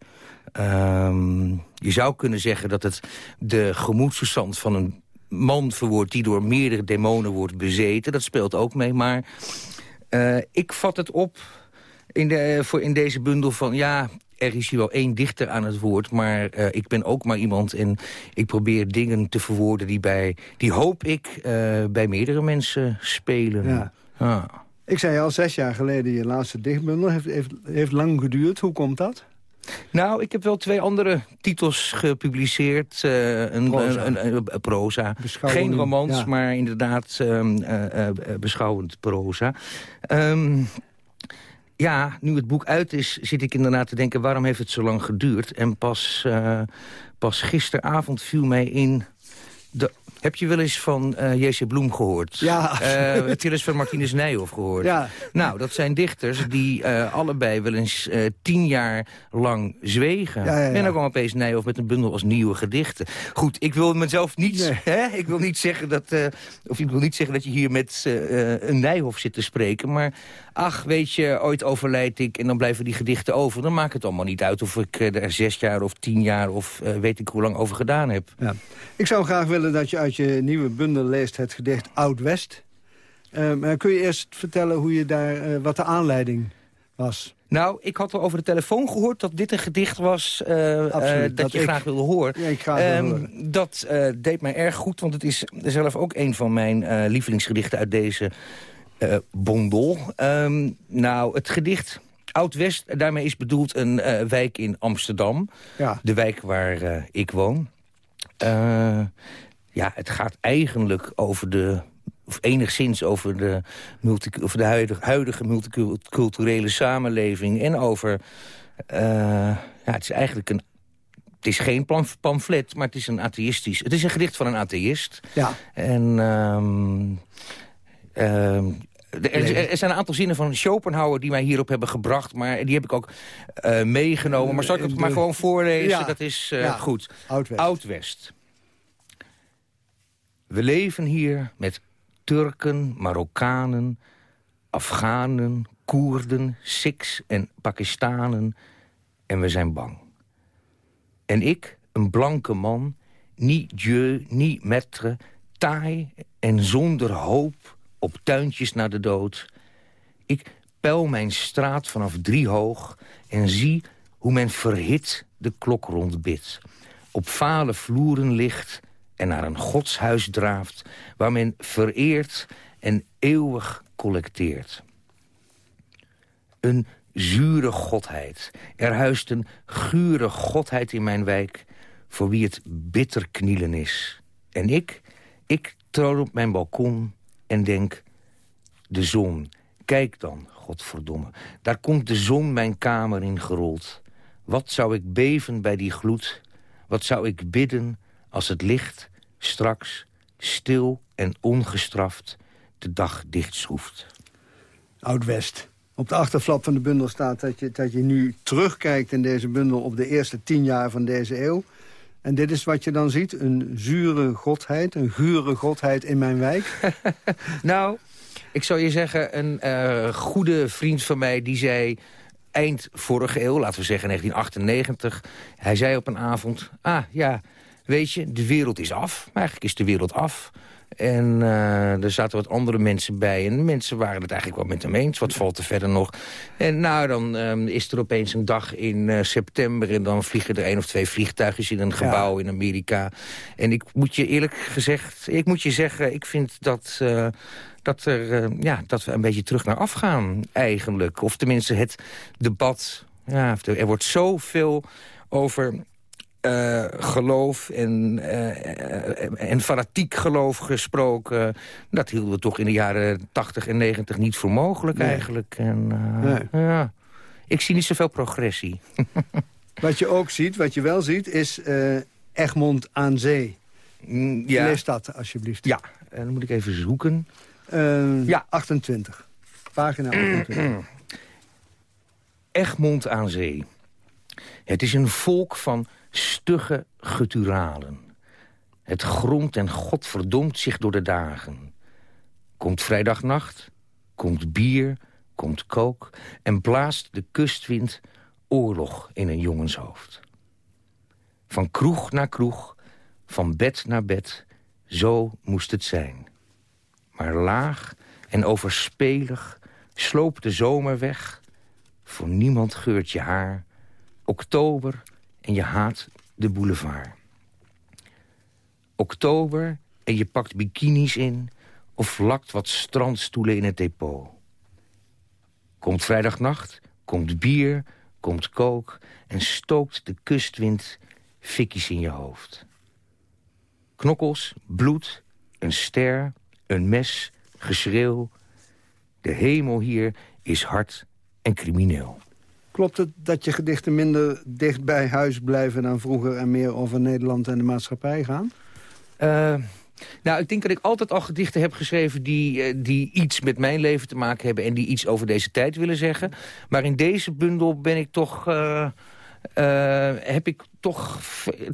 Ehm, je zou kunnen zeggen dat het de gemoedstoestand van een man verwoordt... die door meerdere demonen wordt bezeten. Dat speelt ook mee, maar uh, ik vat het op in, de, voor in deze bundel van... ja, er is hier wel één dichter aan het woord, maar uh, ik ben ook maar iemand... en ik probeer dingen te verwoorden die, bij, die hoop ik uh, bij meerdere mensen spelen. Ja. Ik zei al zes jaar geleden, je laatste dichtbundel heeft, heeft, heeft lang geduurd. Hoe komt dat? Nou, ik heb wel twee andere titels gepubliceerd. Uh, een, proza. Een, een, een, proza. Geen romans, ja. maar inderdaad um, uh, uh, beschouwend proza. Um, ja, nu het boek uit is, zit ik inderdaad te denken... waarom heeft het zo lang geduurd? En pas, pas gisteravond viel mij in... De, heb je wel eens van uh, J.C. Bloem gehoord? Ja. Uh, heb je wel eens van Martinus Nijhoff gehoord? Ja. Nou, dat zijn dichters die uh, allebei wel eens tien jaar lang zwegen. Ja, ja, ja. En dan kwam opeens Nijhoff met een bundel als nieuwe gedichten. Goed, ik wil mezelf niet... Nee. Hè, ik, wil niet zeggen dat, of ik wil niet zeggen dat je hier met een Nijhoff zit te spreken... maar ach, weet je, ooit overlijd ik en dan blijven die gedichten over. Dan maakt het allemaal niet uit of ik er zes jaar of tien jaar... of weet ik hoe lang over gedaan heb. Ja. Ik zou graag willen dat je uit je nieuwe bundel leest het gedicht Oud-West. Uh, kun je eerst vertellen hoe je daar, uh, wat de aanleiding was? Nou, ik had al over de telefoon gehoord dat dit een gedicht was uh, Absoluut, dat, dat, je ik, graag wilde horen. Ja, ik graag um, wilde. Dat deed mij erg goed, want het is zelf ook een van mijn lievelingsgedichten uit deze bondel. Um, nou, het gedicht Oud-West, daarmee is bedoeld een wijk in Amsterdam. Ja. De wijk waar ik woon. ja, het gaat eigenlijk over de of enigszins over de, multi, over de huidige, huidige multiculturele samenleving... en over... Ja, het is eigenlijk een... Het is geen pamflet, maar het is een atheïstisch... Het is een gedicht van een atheïst. Ja. En... Um, um, er, er, zijn een aantal zinnen van Schopenhauer die mij hierop hebben gebracht... maar die heb ik ook uh, meegenomen. Maar zal ik het de... maar gewoon voorlezen? Ja. Dat is uh, ja. goed. Oud-West. Oud-West. We leven hier met Turken, Marokkanen, Afghanen, Koerden, Sikhs en Pakistanen. En we zijn bang. En ik, een blanke man, niet Dieu, niet maître, taai en zonder hoop op tuintjes naar de dood. Ik peil mijn straat vanaf drie hoog en zie hoe men verhit de klok rondbidt. Op vale vloeren ligt en naar een godshuis draaft... waar men vereert en eeuwig collecteert. Een zure godheid. Er huist een gure godheid in mijn wijk... voor wie het bitter knielen is. En ik, ik troon op mijn balkon en denk... de zon, kijk dan, godverdomme. Daar komt de zon mijn kamer in gerold. Wat zou ik beven bij die gloed? Wat zou ik bidden als het licht straks, stil en ongestraft, de dag dichtschroeft. Oud-West. Op de achterflap van de bundel staat dat je, dat je nu terugkijkt in deze bundel... op de eerste tien jaar van deze eeuw. En dit is wat je dan ziet, een zure godheid, een gure godheid in mijn wijk. nou, ik zou je zeggen, een uh, goede vriend van mij die zei eind vorige eeuw, laten we zeggen 1998... hij zei op een avond, ah ja, weet je, de wereld is af. Maar eigenlijk is de wereld af. En uh, er zaten wat andere mensen bij. En mensen waren het eigenlijk wel met hem eens. Wat valt er verder nog? En nou, dan um, is er opeens een dag in uh, september... en dan vliegen er één of twee vliegtuigjes in een gebouw ja. in Amerika. En ik moet je eerlijk gezegd... ik moet je zeggen, ik vind dat... Uh, dat, er, ja, dat we een beetje terug naar af gaan, eigenlijk. Of tenminste het debat... Ja, er wordt zoveel over uh, geloof en, uh, en fanatiek geloof gesproken. Dat hielden we toch in de jaren 80 en 90 niet voor mogelijk nee. eigenlijk. En, uh, nee. ja, ik zie niet zoveel progressie. wat je ook ziet, wat je wel ziet, is Egmond aan zee. Mm, ja. Lees dat alsjeblieft. Ja, en dan moet ik even zoeken. ja. 28. Pagina 28. Egmond aan zee. Het is een volk van stugge gutturalen. Het gromt en godverdomt zich door de dagen. Komt vrijdagnacht, komt bier, komt kook... en blaast de kustwind oorlog in een jongenshoofd. Van kroeg naar kroeg, van bed naar bed, zo moest het zijn. Maar laag en overspelig sloop de zomer weg. Voor niemand geurt je haar. Oktober en je haat de boulevard. Oktober en je pakt bikinis in... of lakt wat strandstoelen in het depot. Komt vrijdagnacht, komt bier, komt kook... en stookt de kustwind fikkies in je hoofd. Knokkels, bloed, een ster, een mes, geschreeuw. De hemel hier is hard en crimineel. Klopt het dat je gedichten minder dicht bij huis blijven dan vroeger... en meer over Nederland en de maatschappij gaan? Uh, nou, ik denk dat ik altijd al gedichten heb geschreven... Die, uh, die iets met mijn leven te maken hebben... en die iets over deze tijd willen zeggen. Maar in deze bundel ben ik toch... Uh, heb ik toch,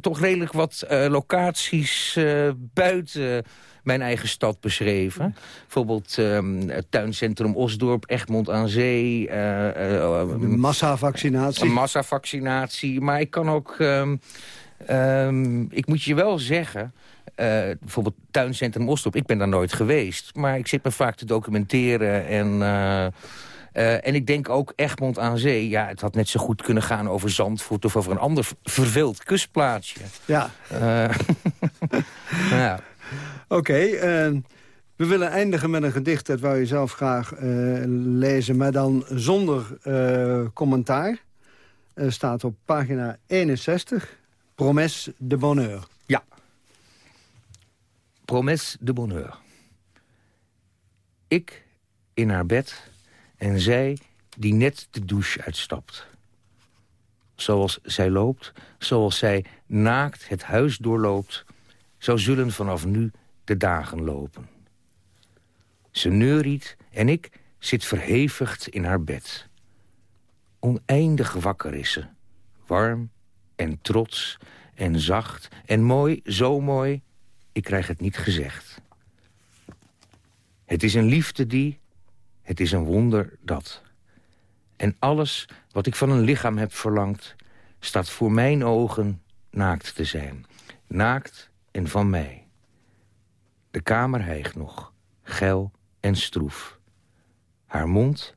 toch redelijk wat locaties buiten mijn eigen stad beschreven. Bijvoorbeeld um, het tuincentrum Osdorp, Egmond aan Zee. Uh, massavaccinatie. Massavaccinatie. Maar ik kan ook... Um, um, ik moet je wel zeggen... Uh, bijvoorbeeld tuincentrum Osdorp, ik ben daar nooit geweest. Maar ik zit me vaak te documenteren en... Uh, uh, en ik denk ook Egmond aan Zee. Ja, het had net zo goed kunnen gaan over Zandvoort... of over een ander verveeld kustplaatsje. Ja. ja. Oké, okay, uh, we willen eindigen met een gedicht... dat wou je zelf graag uh, lezen, maar dan zonder commentaar. staat op pagina 61, Promesse de Bonheur. Ja. Promesse de Bonheur. Ik in haar bed en zij die net de douche uitstapt. Zoals zij loopt, zoals zij naakt het huis doorloopt... zo zullen vanaf nu de dagen lopen. Ze neuriet en ik zit verhevigd in haar bed. Oneindig wakker is ze, warm en trots en zacht en mooi, zo mooi, ik krijg het niet gezegd. Het is een liefde die, het is een wonder dat. En alles wat ik van een lichaam heb verlangd... staat voor mijn ogen naakt te zijn. Naakt en van mij. De kamer hijgt nog, geil en stroef. Haar mond,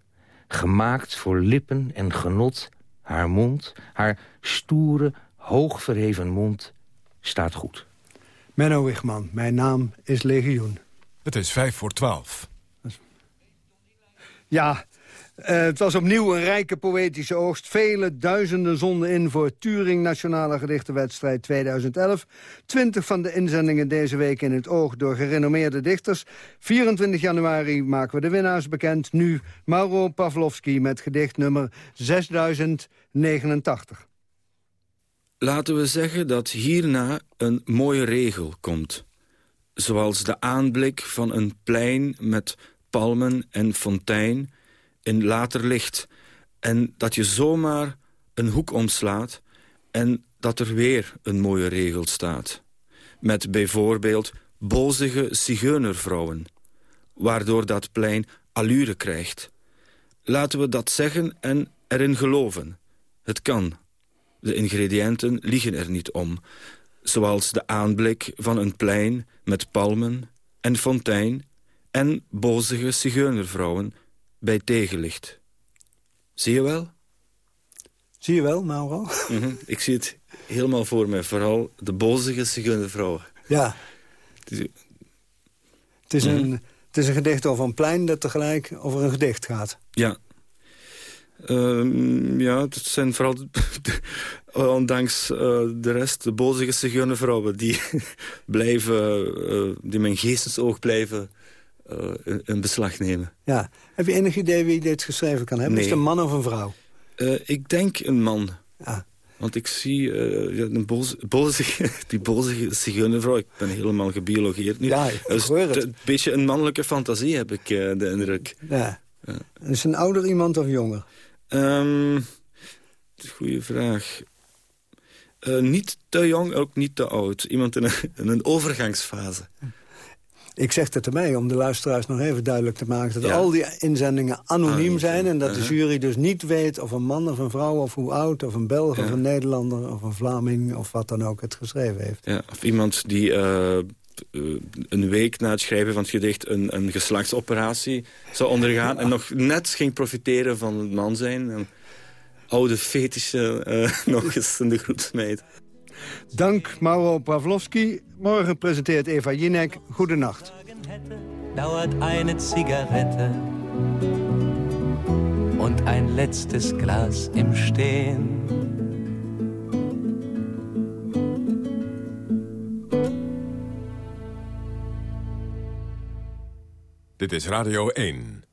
gemaakt voor lippen en genot... haar mond, haar stoere, hoogverheven mond, staat goed. Menno Wigman, mijn naam is Legioen. Het is vijf voor twaalf. Ja, uh, het was opnieuw een rijke poëtische oogst. Vele duizenden zonden in voor Turing Nationale Gedichtenwedstrijd 2011. Twintig van de inzendingen deze week in het oog door gerenommeerde dichters. 24 januari maken we de winnaars bekend. Nu Mauro Pavlovski met gedicht nummer 6089. Laten we zeggen dat hierna een mooie regel komt. Zoals de aanblik van een plein met palmen en fontein in later licht. En dat je zomaar een hoek omslaat en dat er weer een mooie regel staat. Met bijvoorbeeld bozige zigeunervrouwen. Waardoor dat plein allure krijgt. Laten we dat zeggen en erin geloven. Het kan. De ingrediënten liegen er niet om. Zoals de aanblik van een plein met palmen en fontein... en bozige zigeunervrouwen bij tegenlicht. Zie je wel? Zie je wel, Mauro? Mm -hmm. Ik zie het helemaal voor me. Vooral de bozige zigeunervrouwen. Ja. Het is, het, is mm -hmm. een, het is een gedicht over een plein dat tegelijk over een gedicht gaat. Ja. Um, ja, het zijn vooral, ondanks uh, de rest, de bozige zigeunervrouwen... die blijven, uh, die mijn geestesoog blijven uh, in beslag nemen. Ja. Heb je enig idee wie dit geschreven kan hebben? Nee. Is het een man of een vrouw? Uh, ik denk een man. Ja. Want ik zie uh, een boze, boze, die boze zigeunervrouw. Ik ben helemaal gebiologeerd nu. Ja, dus het. Een beetje een mannelijke fantasie heb ik uh, de indruk. Ja. ja. Is een ouder iemand of jonger? Um, goeie vraag. Uh, niet te jong, ook niet te oud. Iemand in een, in een overgangsfase. Ik zeg het mij om de luisteraars nog even duidelijk te maken... dat Ja. al die inzendingen anoniem zijn. en dat de Uh-huh. jury dus niet weet of een man of een vrouw... of hoe oud, of een Belg of een Nederlander... of een Vlaming of wat dan ook het geschreven heeft. Ja, of iemand die eh, eh, een week na het schrijven van het gedicht... een, een geslachtsoperatie zou ondergaan... en nog net ging profiteren van het man zijn. En oude fetische eh, nog eens in de groep smijt. Dank Mauro Pawlowski. Morgen presenteert Eva Jinek. Goedenacht. dauert eine Zigarette und ein letztes Glas im Stehen. Dit is Radio 1.